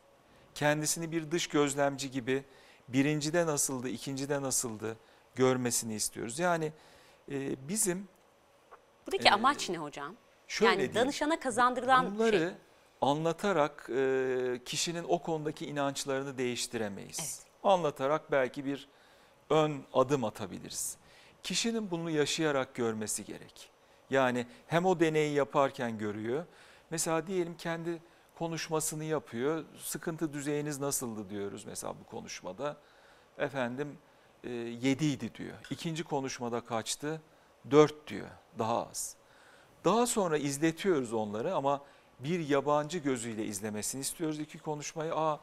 Kendisini bir dış gözlemci gibi birincide nasıldı, ikincide nasıldı görmesini istiyoruz. Yani e, bizim Buradaki Ee, amaç ne hocam? şöyle yani diyeyim, danışana kazandırılan bunları şey. anlatarak e, kişinin o konudaki inançlarını değiştiremeyiz. Evet. Anlatarak belki bir ön adım atabiliriz. Kişinin bunu yaşayarak görmesi gerek. Yani hem o deneyi yaparken görüyor. Mesela diyelim kendi konuşmasını yapıyor. Sıkıntı düzeyiniz nasıldı diyoruz mesela bu konuşmada. Efendim e, 7 idi diyor. İkinci konuşmada kaçtı? 4 diyor. Daha az. Daha sonra izletiyoruz onları ama bir yabancı gözüyle izlemesini istiyoruz iki konuşmayı. Aa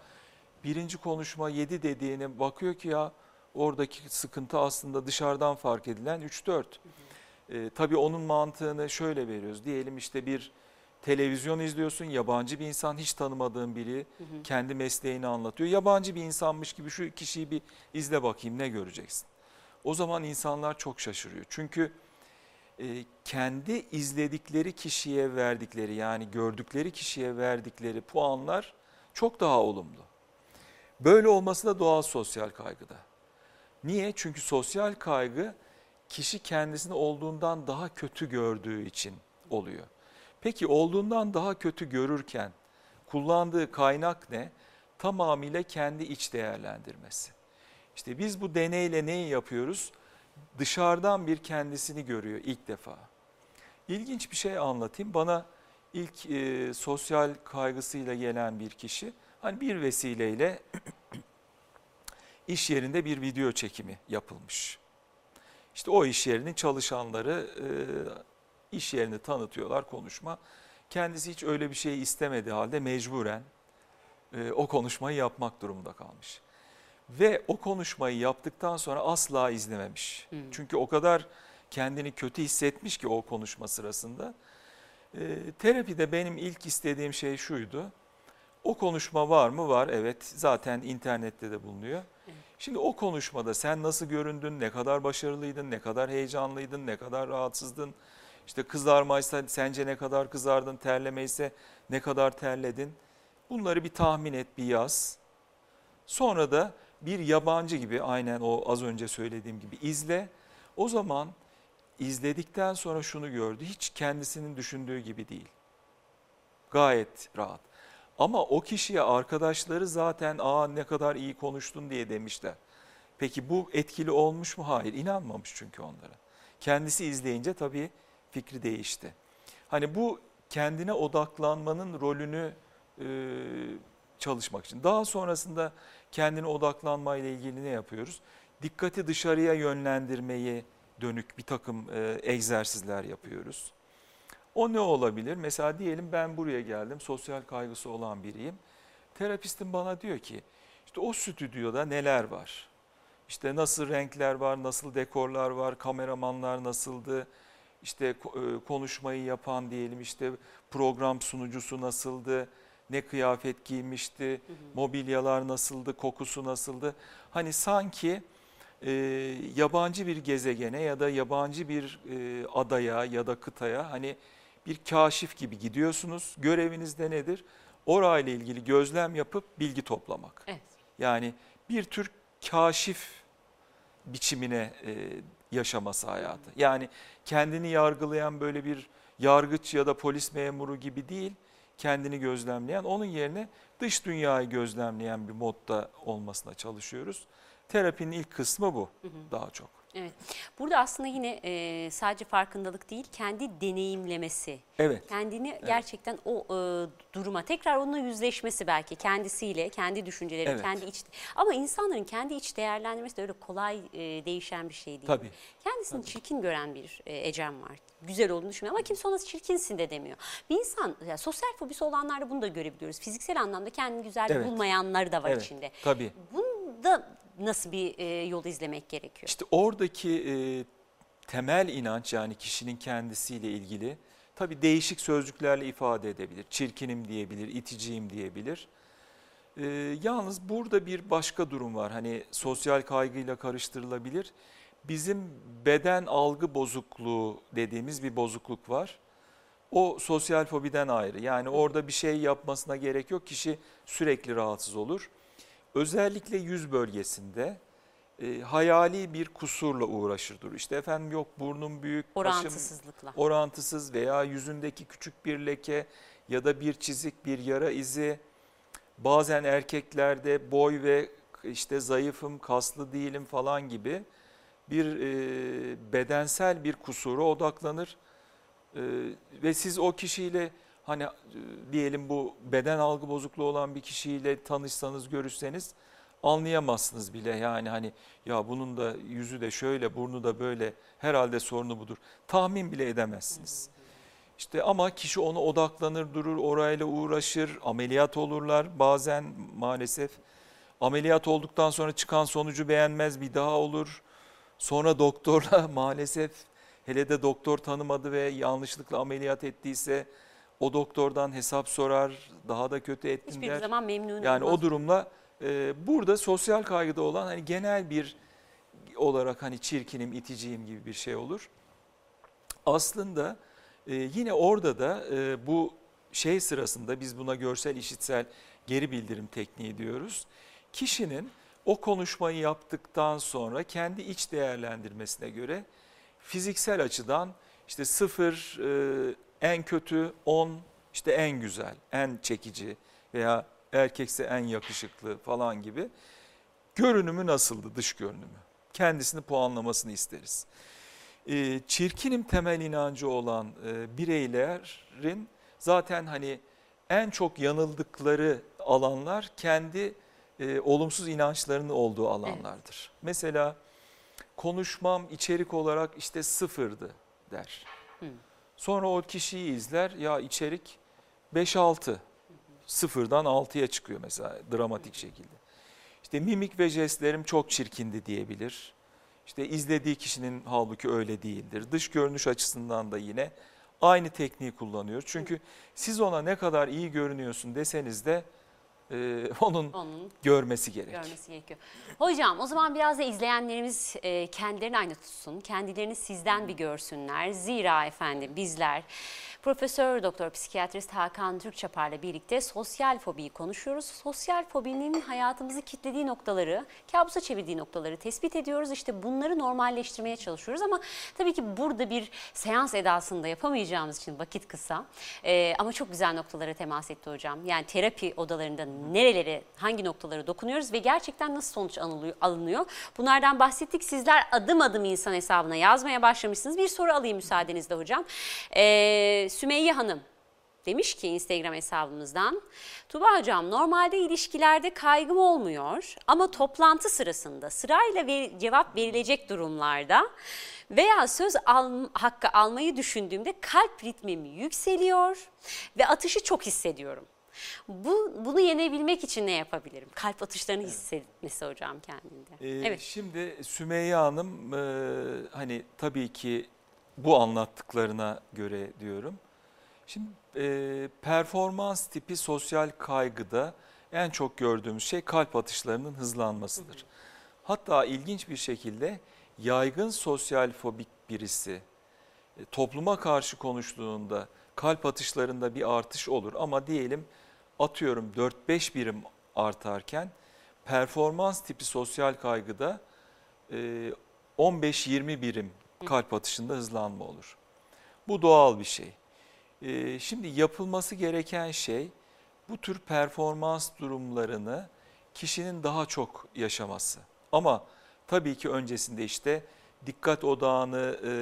birinci konuşma 7 dediğine bakıyor ki ya oradaki sıkıntı aslında dışarıdan fark edilen 3-4. Ee, tabii onun mantığını şöyle veriyoruz. Diyelim işte bir televizyon izliyorsun, yabancı bir insan hiç tanımadığın biri kendi mesleğini anlatıyor. Yabancı bir insanmış gibi şu kişiyi bir izle bakayım ne göreceksin. O zaman insanlar çok şaşırıyor. Çünkü e, kendi izledikleri kişiye verdikleri yani gördükleri kişiye verdikleri puanlar çok daha olumlu. Böyle olması da doğal sosyal kaygıda. Niye? Çünkü sosyal kaygı kişi kendisini olduğundan daha kötü gördüğü için oluyor. Peki olduğundan daha kötü görürken kullandığı kaynak ne? Tamamıyla kendi iç değerlendirmesi. İşte biz bu deneyle neyi yapıyoruz? Dışarıdan bir kendisini görüyor ilk defa. İlginç bir şey anlatayım. Bana ilk e, sosyal kaygısıyla gelen bir kişi hani bir vesileyle iş yerinde bir video çekimi yapılmış. İşte o iş yerinin çalışanları e, iş yerini tanıtıyorlar konuşma. Kendisi hiç öyle bir şey istemediği halde mecburen e, o konuşmayı yapmak durumunda kalmış. Ve o konuşmayı yaptıktan sonra asla izlememiş. Hmm. Çünkü o kadar kendini kötü hissetmiş ki o konuşma sırasında. E, terapide benim ilk istediğim şey şuydu. O konuşma var mı? Var evet zaten internette de bulunuyor. Şimdi o konuşmada sen nasıl göründün, ne kadar başarılıydın, ne kadar heyecanlıydın, ne kadar rahatsızdın. İşte kızarmaysa sence ne kadar kızardın, terlemeyse ne kadar terledin. Bunları bir tahmin et, bir yaz. Sonra da bir yabancı gibi aynen o az önce söylediğim gibi izle. O zaman izledikten sonra şunu gördü. Hiç kendisinin düşündüğü gibi değil. Gayet rahat. Ama o kişiye arkadaşları zaten aa ne kadar iyi konuştun diye demişler. Peki bu etkili olmuş mu? Hayır inanmamış çünkü onlara. Kendisi izleyince tabii fikri değişti. Hani bu kendine odaklanmanın rolünü e, çalışmak için. Daha sonrasında kendine odaklanmayla ilgili ne yapıyoruz? Dikkati dışarıya yönlendirmeyi dönük bir takım e, egzersizler yapıyoruz. O ne olabilir? Mesela diyelim ben buraya geldim, sosyal kaygısı olan biriyim. Terapistim bana diyor ki, işte o stüdyoda neler var? İşte nasıl renkler var, nasıl dekorlar var, kameramanlar nasıldı, işte e, konuşmayı yapan diyelim işte program sunucusu nasıldı, ne kıyafet giymişti, mobilyalar nasıldı, kokusu nasıldı. Hani sanki e, yabancı bir gezegene ya da yabancı bir e, adaya ya da kıtaya hani bir kaşif gibi gidiyorsunuz. Göreviniz de nedir? Orayla ilgili gözlem yapıp bilgi toplamak. Evet. Yani bir tür kaşif biçimine e, yaşaması hayatı. Yani kendini yargılayan böyle bir yargıç ya da polis memuru gibi değil, kendini gözlemleyen, onun yerine dış dünyayı gözlemleyen bir modda olmasına çalışıyoruz. Terapinin ilk kısmı bu daha çok. Evet. Burada aslında yine e, sadece farkındalık değil, kendi deneyimlemesi. Evet. Kendini gerçekten o e, duruma tekrar onunla yüzleşmesi belki kendisiyle, kendi düşünceleri, Evet. kendi iç ama insanların kendi iç değerlendirmesi de öyle kolay e, değişen bir şey değil. Tabii. Kendisini çirkin gören bir e, Ecem var. Güzel olduğunu düşünmüyor ama kimse ona çirkinsin de demiyor. Bir insan, ya sosyal fobisi olanlarda bunu da görebiliyoruz. Fiziksel anlamda kendini güzel Evet. bulmayanları da var Evet, içinde. tabii. Bunda nasıl bir e, yol izlemek gerekiyor? İşte oradaki e, temel inanç yani kişinin kendisiyle ilgili tabii değişik sözcüklerle ifade edebilir. Çirkinim diyebilir, iticiyim diyebilir. Ee, yalnız burada bir başka durum var. Hani sosyal kaygıyla karıştırılabilir. Bizim beden algı bozukluğu dediğimiz bir bozukluk var. O sosyal fobiden ayrı. Yani orada bir şey yapmasına gerek yok. Kişi sürekli rahatsız olur. Özellikle yüz bölgesinde e, hayali bir kusurla uğraşır durur. İşte efendim yok burnum büyük, başım Orantısızlıkla. orantısız veya yüzündeki küçük bir leke ya da bir çizik, bir yara izi. Bazen erkeklerde boy ve işte zayıfım, kaslı değilim falan gibi bir e, bedensel bir kusura odaklanır. E, ve siz o kişiyle hani e, diyelim bu beden algı bozukluğu olan bir kişiyle tanışsanız, görüşseniz anlayamazsınız bile. Yani hani ya bunun da yüzü de şöyle, burnu da böyle herhalde sorunu budur. Tahmin bile edemezsiniz. İşte ama kişi ona odaklanır, durur, orayla uğraşır, ameliyat olurlar bazen maalesef. Ameliyat olduktan sonra çıkan sonucu beğenmez, bir daha olur. Sonra doktorla maalesef hele de doktor tanımadı ve yanlışlıkla ameliyat ettiyse o doktordan hesap sorar, daha da kötü ettin Hiçbir der. zaman memnun Yani olmaz. o durumla e, burada sosyal kaygıda olan hani genel bir olarak hani çirkinim, iticiyim gibi bir şey olur. Aslında e, yine orada da e, bu şey sırasında biz buna görsel işitsel geri bildirim tekniği diyoruz. Kişinin o konuşmayı yaptıktan sonra kendi iç değerlendirmesine göre fiziksel açıdan işte sıfır e, en kötü 10 işte en güzel, en çekici veya erkekse en yakışıklı falan gibi görünümü nasıldı dış görünümü? Kendisini puanlamasını isteriz. E, çirkinim temel inancı olan e, bireylerin zaten hani en çok yanıldıkları alanlar kendi e, olumsuz inançlarının olduğu alanlardır. Mesela konuşmam içerik olarak işte sıfırdı der. Hı. Sonra o kişiyi izler ya içerik 5-6 sıfırdan 6'ya çıkıyor mesela dramatik şekilde. İşte mimik ve jestlerim çok çirkindi diyebilir. İşte izlediği kişinin halbuki öyle değildir. Dış görünüş açısından da yine aynı tekniği kullanıyor. Çünkü siz ona ne kadar iyi görünüyorsun deseniz de e, onun Onun görmesi gerek. görmesi gerekiyor. Hocam o zaman biraz da izleyenlerimiz e, kendilerini aynı tutsun. Kendilerini sizden bir görsünler. Zira efendim bizler Profesör Doktor Psikiyatrist Hakan Türkçapar'la birlikte sosyal fobiyi konuşuyoruz. Sosyal fobinin hayatımızı kitlediği noktaları, kabusa çevirdiği noktaları tespit ediyoruz. İşte bunları normalleştirmeye çalışıyoruz ama tabii ki burada bir seans edasında yapamayacağımız için vakit kısa. Ee, ama çok güzel noktalara temas etti hocam. Yani terapi odalarında nerelere, hangi noktalara dokunuyoruz ve gerçekten nasıl sonuç alınıyor-? Bunlardan bahsettik. Sizler adım adım insan hesabına yazmaya başlamışsınız. Bir soru alayım müsaadenizle hocam. Ee, Sümeyye Hanım demiş ki Instagram hesabımızdan. Tuba hocam normalde ilişkilerde kaygım olmuyor ama toplantı sırasında sırayla ver- cevap verilecek durumlarda veya söz al- hakkı almayı düşündüğümde kalp ritmim yükseliyor ve atışı çok hissediyorum. Bu bunu yenebilmek için ne yapabilirim? Kalp atışlarını hissetmesi hocam kendinde. Ee, evet. Şimdi Sümeyye Hanım e, hani tabii ki bu anlattıklarına göre diyorum. Şimdi e, performans tipi sosyal kaygıda en çok gördüğümüz şey kalp atışlarının hızlanmasıdır. Hatta ilginç bir şekilde yaygın sosyal fobik birisi e, topluma karşı konuştuğunda kalp atışlarında bir artış olur ama diyelim atıyorum 4-5 birim artarken performans tipi sosyal kaygıda e, 15-20 birim kalp atışında hızlanma olur. Bu doğal bir şey. E, Şimdi yapılması gereken şey bu tür performans durumlarını kişinin daha çok yaşaması. Ama tabii ki öncesinde işte dikkat odağını e,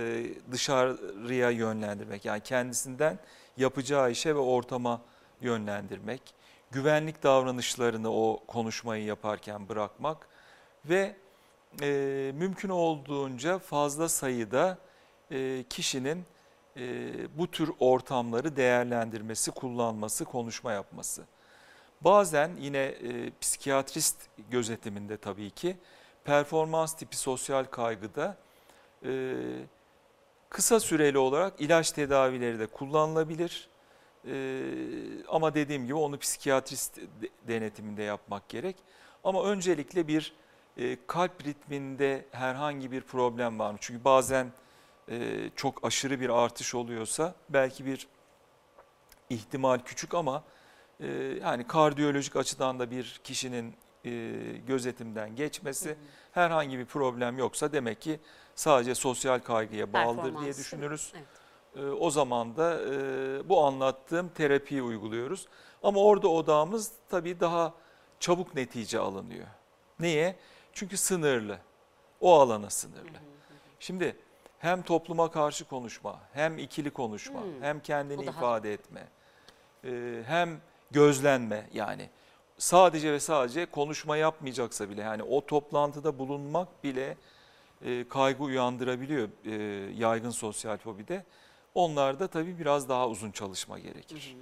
dışarıya yönlendirmek yani kendisinden yapacağı işe ve ortama yönlendirmek, güvenlik davranışlarını o konuşmayı yaparken bırakmak ve e, mümkün olduğunca fazla sayıda e, kişinin e, bu tür ortamları değerlendirmesi, kullanması, konuşma yapması. Bazen yine e, psikiyatrist gözetiminde tabii ki performans tipi sosyal kaygıda e, kısa süreli olarak ilaç tedavileri de kullanılabilir. Ee, ama dediğim gibi onu psikiyatrist de- denetiminde yapmak gerek. Ama öncelikle bir e, kalp ritminde herhangi bir problem var mı? Çünkü bazen e, çok aşırı bir artış oluyorsa belki bir ihtimal küçük ama e, yani kardiyolojik açıdan da bir kişinin e, gözetimden geçmesi herhangi bir problem yoksa demek ki sadece sosyal kaygıya bağlıdır diye düşünürüz. Evet. E, o zaman da e, bu anlattığım terapiyi uyguluyoruz. Ama orada odağımız tabii daha çabuk netice alınıyor. Niye? Çünkü sınırlı. O alana sınırlı. Şimdi hem topluma karşı konuşma, hem ikili konuşma, Hmm. hem kendini ifade etme, e, hem gözlenme yani sadece ve sadece konuşma yapmayacaksa bile yani o toplantıda bulunmak bile e, kaygı uyandırabiliyor e, yaygın sosyal fobide. Onlarda tabii biraz daha uzun çalışma gerekir.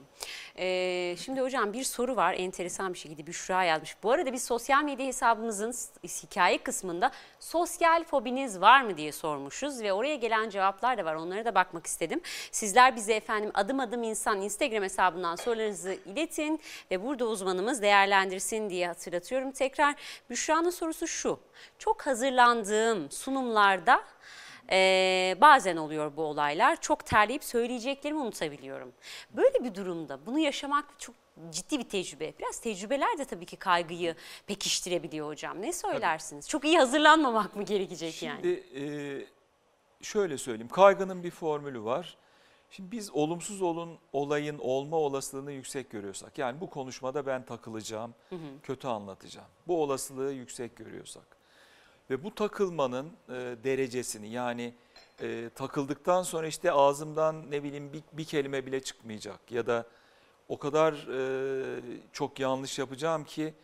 Ee, şimdi hocam bir soru var enteresan bir şekilde Büşra yazmış. Bu arada biz sosyal medya hesabımızın hikaye kısmında sosyal fobiniz var mı diye sormuşuz ve oraya gelen cevaplar da var onlara da bakmak istedim. Sizler bize efendim adım adım insan Instagram hesabından sorularınızı iletin ve burada uzmanımız değerlendirsin diye hatırlatıyorum. Tekrar Büşra'nın sorusu şu çok hazırlandığım sunumlarda ee, bazen oluyor bu olaylar. Çok terleyip söyleyeceklerimi unutabiliyorum. Böyle bir durumda bunu yaşamak çok ciddi bir tecrübe. Biraz tecrübeler de tabii ki kaygıyı pekiştirebiliyor hocam. Ne söylersiniz? Çok iyi hazırlanmamak mı gerekecek yani? Şimdi e, şöyle söyleyeyim, kaygının bir formülü var. Şimdi biz olumsuz olun olayın olma olasılığını yüksek görüyorsak, yani bu konuşmada ben takılacağım, kötü anlatacağım. Bu olasılığı yüksek görüyorsak ve bu takılmanın e, derecesini yani e, takıldıktan sonra işte ağzımdan ne bileyim bir, bir kelime bile çıkmayacak ya da o kadar e, çok yanlış yapacağım ki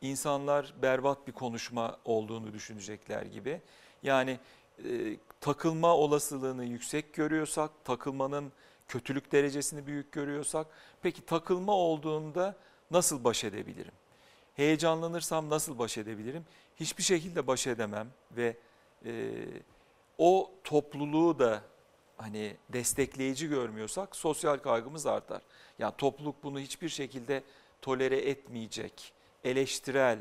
insanlar berbat bir konuşma olduğunu düşünecekler gibi. Yani e, takılma olasılığını yüksek görüyorsak, takılmanın kötülük derecesini büyük görüyorsak, peki takılma olduğunda nasıl baş edebilirim? Heyecanlanırsam nasıl baş edebilirim? Hiçbir şekilde baş edemem ve e, o topluluğu da hani destekleyici görmüyorsak sosyal kaygımız artar. Yani topluluk bunu hiçbir şekilde tolere etmeyecek, eleştirel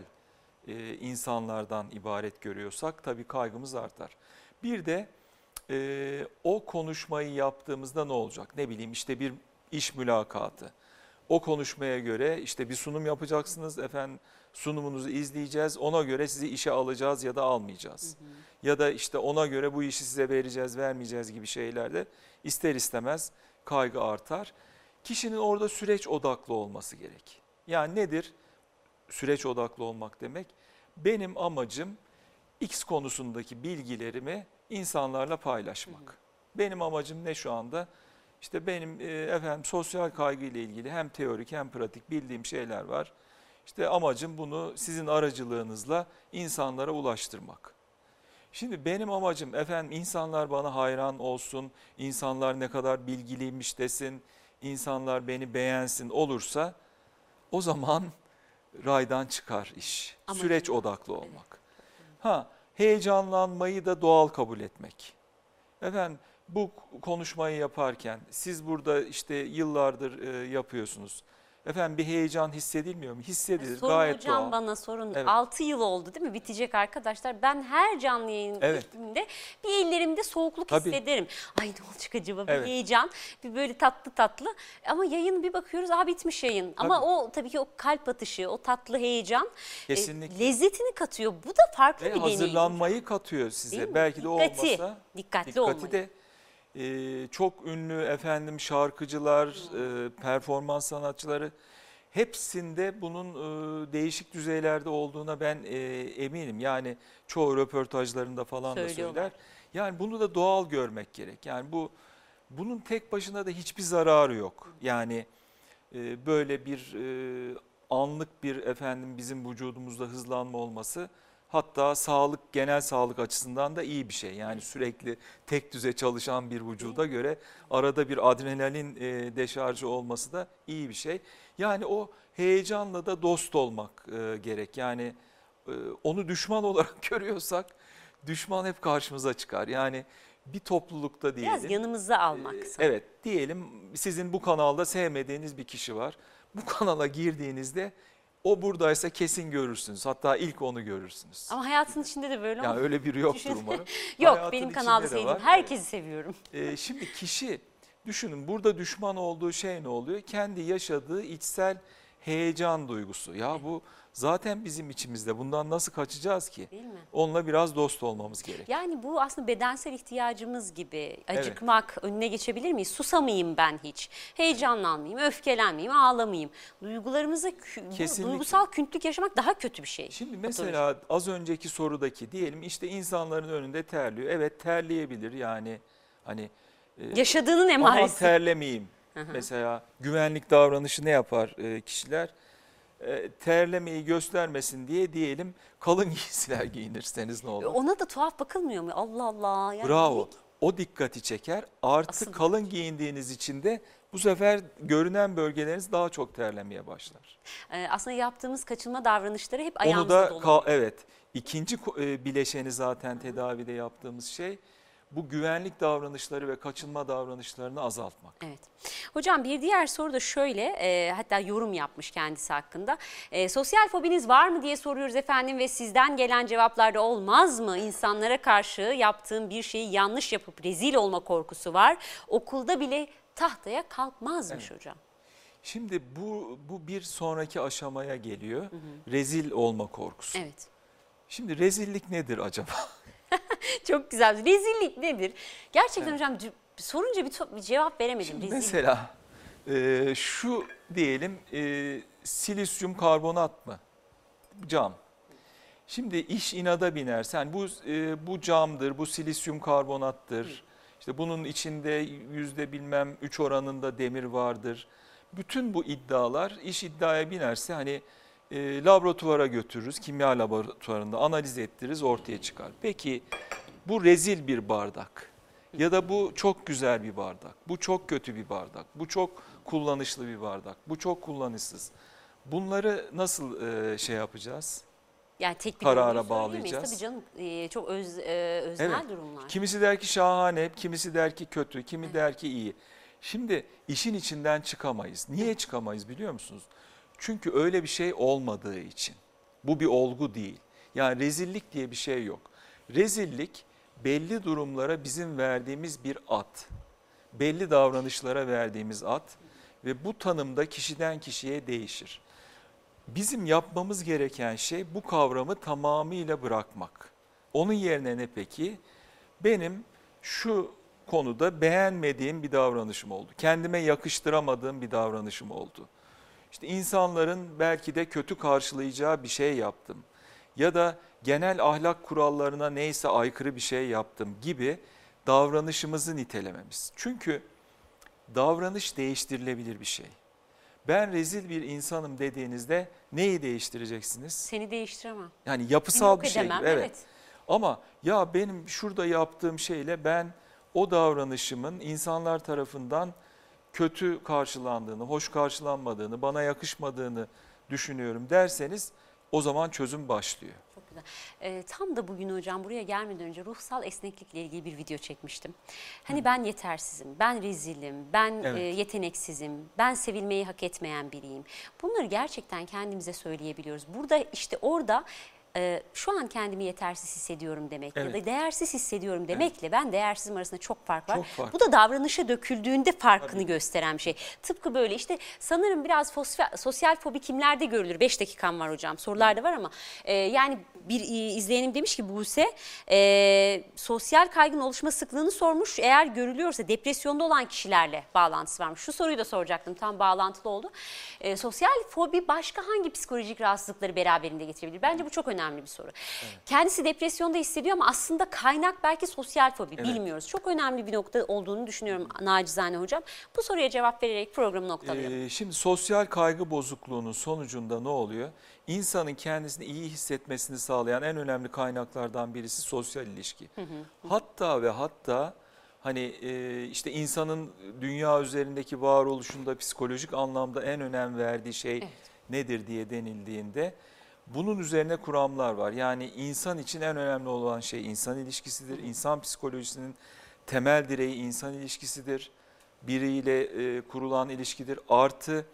e, insanlardan ibaret görüyorsak tabii kaygımız artar. Bir de e, o konuşmayı yaptığımızda ne olacak? Ne bileyim işte bir iş mülakatı. O konuşmaya göre işte bir sunum yapacaksınız efendim sunumunuzu izleyeceğiz ona göre sizi işe alacağız ya da almayacağız. Ya da işte ona göre bu işi size vereceğiz vermeyeceğiz gibi şeylerde ister istemez kaygı artar. Kişinin orada süreç odaklı olması gerek. Yani nedir süreç odaklı olmak demek? Benim amacım X konusundaki bilgilerimi insanlarla paylaşmak. Benim amacım ne şu anda? İşte benim e, efendim sosyal kaygı ile ilgili hem teorik hem pratik bildiğim şeyler var. İşte amacım bunu sizin aracılığınızla insanlara ulaştırmak. Şimdi benim amacım efendim insanlar bana hayran olsun, insanlar ne kadar bilgiliymiş desin, insanlar beni beğensin olursa o zaman raydan çıkar iş. Amacın Süreç da- odaklı olmak. Ha, heyecanlanmayı da doğal kabul etmek. Efendim bu konuşmayı yaparken siz burada işte yıllardır e, yapıyorsunuz. Efendim bir heyecan hissedilmiyor mu? Hissedilir Sorun gayet hocam doğal. bana sorun. Evet. 6 yıl oldu değil mi? Bitecek arkadaşlar. Ben her canlı yayın Evet. gittiğimde bir ellerimde soğukluk Tabii. hissederim. Ay ne olacak acaba? Bir Evet. heyecan, bir böyle tatlı tatlı. Ama yayın bir bakıyoruz, aa bitmiş yayın. Ama Tabii. o tabii ki o kalp atışı, o tatlı heyecan e, Kesinlikle. lezzetini katıyor. Bu da farklı Ve bir deneyim. hazırlanmayı katıyor size. Belki de o Dikkati, olmasa dikkatli dikkati olmayı. de e, çok ünlü efendim şarkıcılar, e, performans sanatçıları hepsinde bunun e, değişik düzeylerde olduğuna ben e, eminim. Yani çoğu röportajlarında falan da söyler. Yani bunu da doğal görmek gerek. Yani bu bunun tek başına da hiçbir zararı yok. Yani e, böyle bir e, anlık bir efendim bizim vücudumuzda hızlanma olması hatta sağlık genel sağlık açısından da iyi bir şey. Yani sürekli tek düze çalışan bir vücuda göre arada bir adrenalin e, deşarjı olması da iyi bir şey. Yani o heyecanla da dost olmak e, gerek. Yani e, onu düşman olarak görüyorsak düşman hep karşımıza çıkar. Yani bir toplulukta diyelim. Biraz yanımıza almak. Sanırım. Evet diyelim sizin bu kanalda sevmediğiniz bir kişi var. Bu kanala girdiğinizde o buradaysa kesin görürsünüz. Hatta ilk onu görürsünüz. Ama hayatın içinde de böyle Yani öyle biri yoktur Düşün- umarım. Yok Hayatın benim içinde kanalda de sevdiğim herkesi seviyorum. Ee, şimdi kişi düşünün burada düşman olduğu şey ne oluyor? Kendi yaşadığı içsel heyecan duygusu. Ya bu zaten bizim içimizde. Bundan nasıl kaçacağız ki? Değil mi? Onunla biraz dost olmamız gerek. Yani bu aslında bedensel ihtiyacımız gibi. Acıkmak, önüne geçebilir miyiz? Susamayayım ben hiç. Heyecanlanmayayım, öfkelenmeyeyim, ağlamayayım. Duygularımıza Kesinlikle. duygusal küntülük yaşamak daha kötü bir şey. Şimdi mesela az önceki sorudaki diyelim işte insanların önünde terliyor. Evet terleyebilir yani hani e, Yaşadığının aman emaresi. terlemeyeyim. Mesela güvenlik davranışı ne yapar e, kişiler? E, terlemeyi göstermesin diye diyelim kalın giysiler giyinirseniz ne olur? Ona da tuhaf bakılmıyor mu? Allah Allah. Yani Bravo. O dikkati çeker. Artı Asıl- kalın giyindiğiniz için de bu sefer görünen bölgeleriniz daha çok terlemeye başlar. Ee, aslında yaptığımız kaçınma davranışları hep Onu ayağımıza da dolu. evet. İkinci e, bileşeni zaten tedavide yaptığımız şey bu güvenlik davranışları ve kaçınma davranışlarını azaltmak. Evet. Hocam bir diğer soru da şöyle, e, hatta yorum yapmış kendisi hakkında. E, sosyal fobiniz var mı diye soruyoruz efendim ve sizden gelen cevaplarda olmaz mı? İnsanlara karşı yaptığım bir şeyi yanlış yapıp rezil olma korkusu var. Okulda bile tahtaya kalkmazmış hocam. Şimdi bu bu bir sonraki aşamaya geliyor. Rezil olma korkusu. Evet. Şimdi rezillik nedir acaba? Çok güzel. Rezillik nedir? Gerçekten hocam c- sorunca bir, bir cevap veremedim. Şimdi Rezillik. mesela e, şu diyelim e, silisyum karbonat mı? Cam. Şimdi iş inada binerse hani bu e, bu camdır, bu silisyum karbonattır. İşte bunun içinde yüzde bilmem 3 oranında demir vardır. Bütün bu iddialar iş iddiaya binerse hani e, laboratuvara götürürüz, kimya laboratuvarında analiz ettiririz ortaya çıkar. Peki bu rezil bir bardak ya da bu çok güzel bir bardak, bu çok kötü bir bardak, bu çok kullanışlı bir bardak, bu çok kullanışsız. Bunları nasıl e, şey yapacağız? Yani tek bir karara bağlayacağız. Tabii canım e, çok öz, e, öznel Evet. durumlar. Kimisi der ki şahane, kimisi der ki kötü, kimi der ki iyi. Şimdi işin içinden çıkamayız. Niye çıkamayız biliyor musunuz? Çünkü öyle bir şey olmadığı için. Bu bir olgu değil. Yani rezillik diye bir şey yok. Rezillik belli durumlara bizim verdiğimiz bir ad. Belli davranışlara verdiğimiz ad ve bu tanımda kişiden kişiye değişir. Bizim yapmamız gereken şey bu kavramı tamamıyla bırakmak. Onun yerine ne peki? Benim şu konuda beğenmediğim bir davranışım oldu. Kendime yakıştıramadığım bir davranışım oldu. İşte insanların belki de kötü karşılayacağı bir şey yaptım. Ya da genel ahlak kurallarına neyse aykırı bir şey yaptım gibi davranışımızı nitelememiz. Çünkü davranış değiştirilebilir bir şey. Ben rezil bir insanım dediğinizde neyi değiştireceksiniz? Seni değiştiremem. Yani yapısal yok bir şey. edemem, Evet. evet. Ama ya benim şurada yaptığım şeyle ben o davranışımın insanlar tarafından kötü karşılandığını, hoş karşılanmadığını, bana yakışmadığını düşünüyorum derseniz o zaman çözüm başlıyor. Çok güzel. Ee, tam da bugün hocam buraya gelmeden önce ruhsal esneklikle ilgili bir video çekmiştim. Hani ben yetersizim, ben rezilim, ben Evet. e, yeteneksizim, ben sevilmeyi hak etmeyen biriyim. Bunları gerçekten kendimize söyleyebiliyoruz. Burada işte orada e, şu an kendimi yetersiz hissediyorum demek ya Evet. da değersiz hissediyorum demekle ben değersizim arasında çok fark var. Çok fark Bu da davranışa döküldüğünde farkını gösteren bir şey. Tıpkı böyle işte sanırım biraz sosyal, sosyal fobi kimlerde görülür? 5 dakikam var hocam sorularda var ama e, yani bir e, izleyenim demiş ki Buse e, sosyal kaygının oluşma sıklığını sormuş. Eğer görülüyorsa depresyonda olan kişilerle bağlantısı varmış. Şu soruyu da soracaktım tam bağlantılı oldu. E, sosyal fobi başka hangi psikolojik rahatsızlıkları beraberinde getirebilir? Bence bu çok önemli bir soru. Kendisi depresyonda hissediyor ama aslında kaynak belki sosyal fobi Evet. bilmiyoruz. Çok önemli bir nokta olduğunu düşünüyorum nacizane hocam. Bu soruya cevap vererek programı noktalayalım. Ee, şimdi sosyal kaygı bozukluğunun sonucunda ne oluyor? İnsanın kendisini iyi hissetmesini sağlayan en önemli kaynaklardan birisi sosyal ilişki. Hatta ve hatta hani e, işte insanın dünya üzerindeki varoluşunda psikolojik anlamda en önem verdiği şey Evet. nedir diye denildiğinde Bunun üzerine kuramlar var. Yani insan için en önemli olan şey insan ilişkisidir. İnsan psikolojisinin temel direği insan ilişkisidir. Biriyle e, kurulan ilişkidir. Artı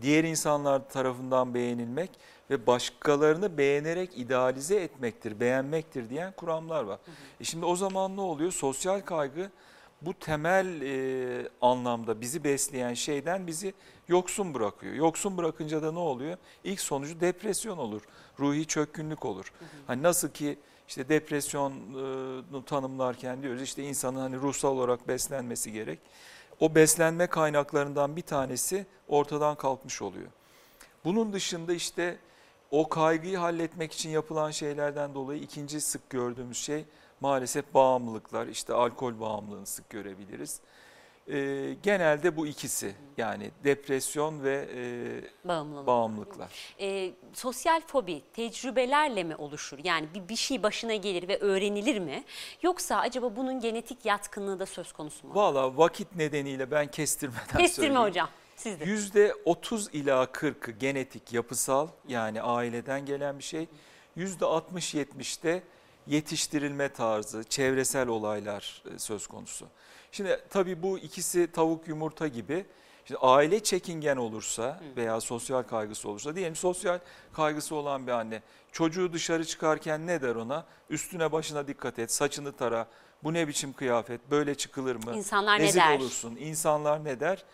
diğer insanlar tarafından beğenilmek ve başkalarını beğenerek idealize etmektir, beğenmektir diyen kuramlar var. E şimdi o zaman ne oluyor? Sosyal kaygı bu temel e, anlamda bizi besleyen şeyden bizi yoksun bırakıyor. Yoksun bırakınca da ne oluyor? İlk sonucu depresyon olur, ruhi çökkünlük olur. Hani nasıl ki işte depresyonu tanımlarken diyoruz işte insanın hani ruhsal olarak beslenmesi gerek. O beslenme kaynaklarından bir tanesi ortadan kalkmış oluyor. Bunun dışında işte o kaygıyı halletmek için yapılan şeylerden dolayı ikinci sık gördüğümüz şey maalesef bağımlılıklar. İşte alkol bağımlılığını sık görebiliriz. Ee, genelde bu ikisi yani depresyon ve e, Bağımlılık. bağımlılıklar. E, sosyal fobi tecrübelerle mi oluşur? Yani bir, bir şey başına gelir ve öğrenilir mi? Yoksa acaba bunun genetik yatkınlığı da söz konusu mu? Valla vakit nedeniyle ben kestirmeden Kestirme söyleyeyim. hocam. Siz de. Yüzde 30 ila 40'ı genetik, yapısal yani aileden gelen bir şey. Yüzde 60-70'te yetiştirilme tarzı, çevresel olaylar e, söz konusu. Şimdi tabii bu ikisi tavuk yumurta gibi. Şimdi aile çekingen olursa veya sosyal kaygısı olursa diyelim sosyal kaygısı olan bir anne çocuğu dışarı çıkarken ne der ona? Üstüne başına dikkat et, saçını tara. Bu ne biçim kıyafet? Böyle çıkılır mı? İnsanlar ne Rezil der? olursun. İnsanlar ne der?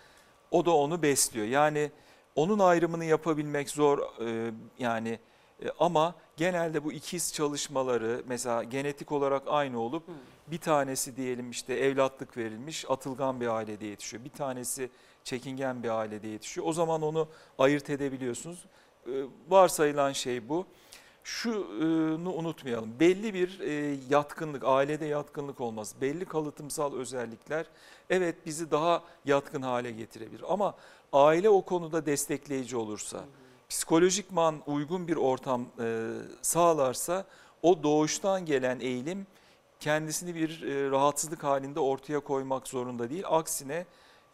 O da onu besliyor. Yani onun ayrımını yapabilmek zor e, yani ama genelde bu ikiz çalışmaları mesela genetik olarak aynı olup bir tanesi diyelim işte evlatlık verilmiş atılgan bir ailede yetişiyor. Bir tanesi çekingen bir ailede yetişiyor. O zaman onu ayırt edebiliyorsunuz. E, varsayılan şey bu. Şunu unutmayalım. Belli bir e, yatkınlık, ailede yatkınlık olmaz. Belli kalıtımsal özellikler evet bizi daha yatkın hale getirebilir. Ama aile o konuda destekleyici olursa, psikolojikman uygun bir ortam e, sağlarsa o doğuştan gelen eğilim kendisini bir e, rahatsızlık halinde ortaya koymak zorunda değil. Aksine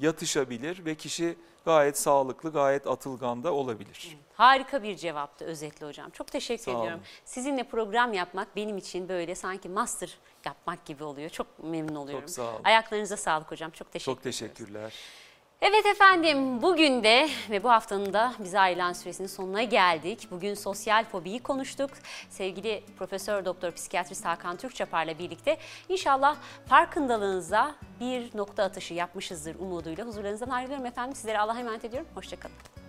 yatışabilir ve kişi gayet sağlıklı, gayet atılgan da olabilir. Harika bir cevaptı özetle hocam. Çok teşekkür Sağ ediyorum. olun. Sizinle program yapmak benim için böyle sanki master yapmak gibi oluyor. Çok memnun oluyorum. sağ olun. Ayaklarınıza sağlık hocam. Çok teşekkür Çok teşekkürler. Evet efendim bugün de ve bu haftanın da bize ayrılan süresinin sonuna geldik. Bugün sosyal fobiyi konuştuk. Sevgili Profesör Doktor Psikiyatrist Hakan Türkçapar'la birlikte inşallah farkındalığınıza bir nokta atışı yapmışızdır umuduyla huzurlarınızdan ayrılıyorum efendim. Sizlere Allah'a emanet ediyorum. Hoşçakalın.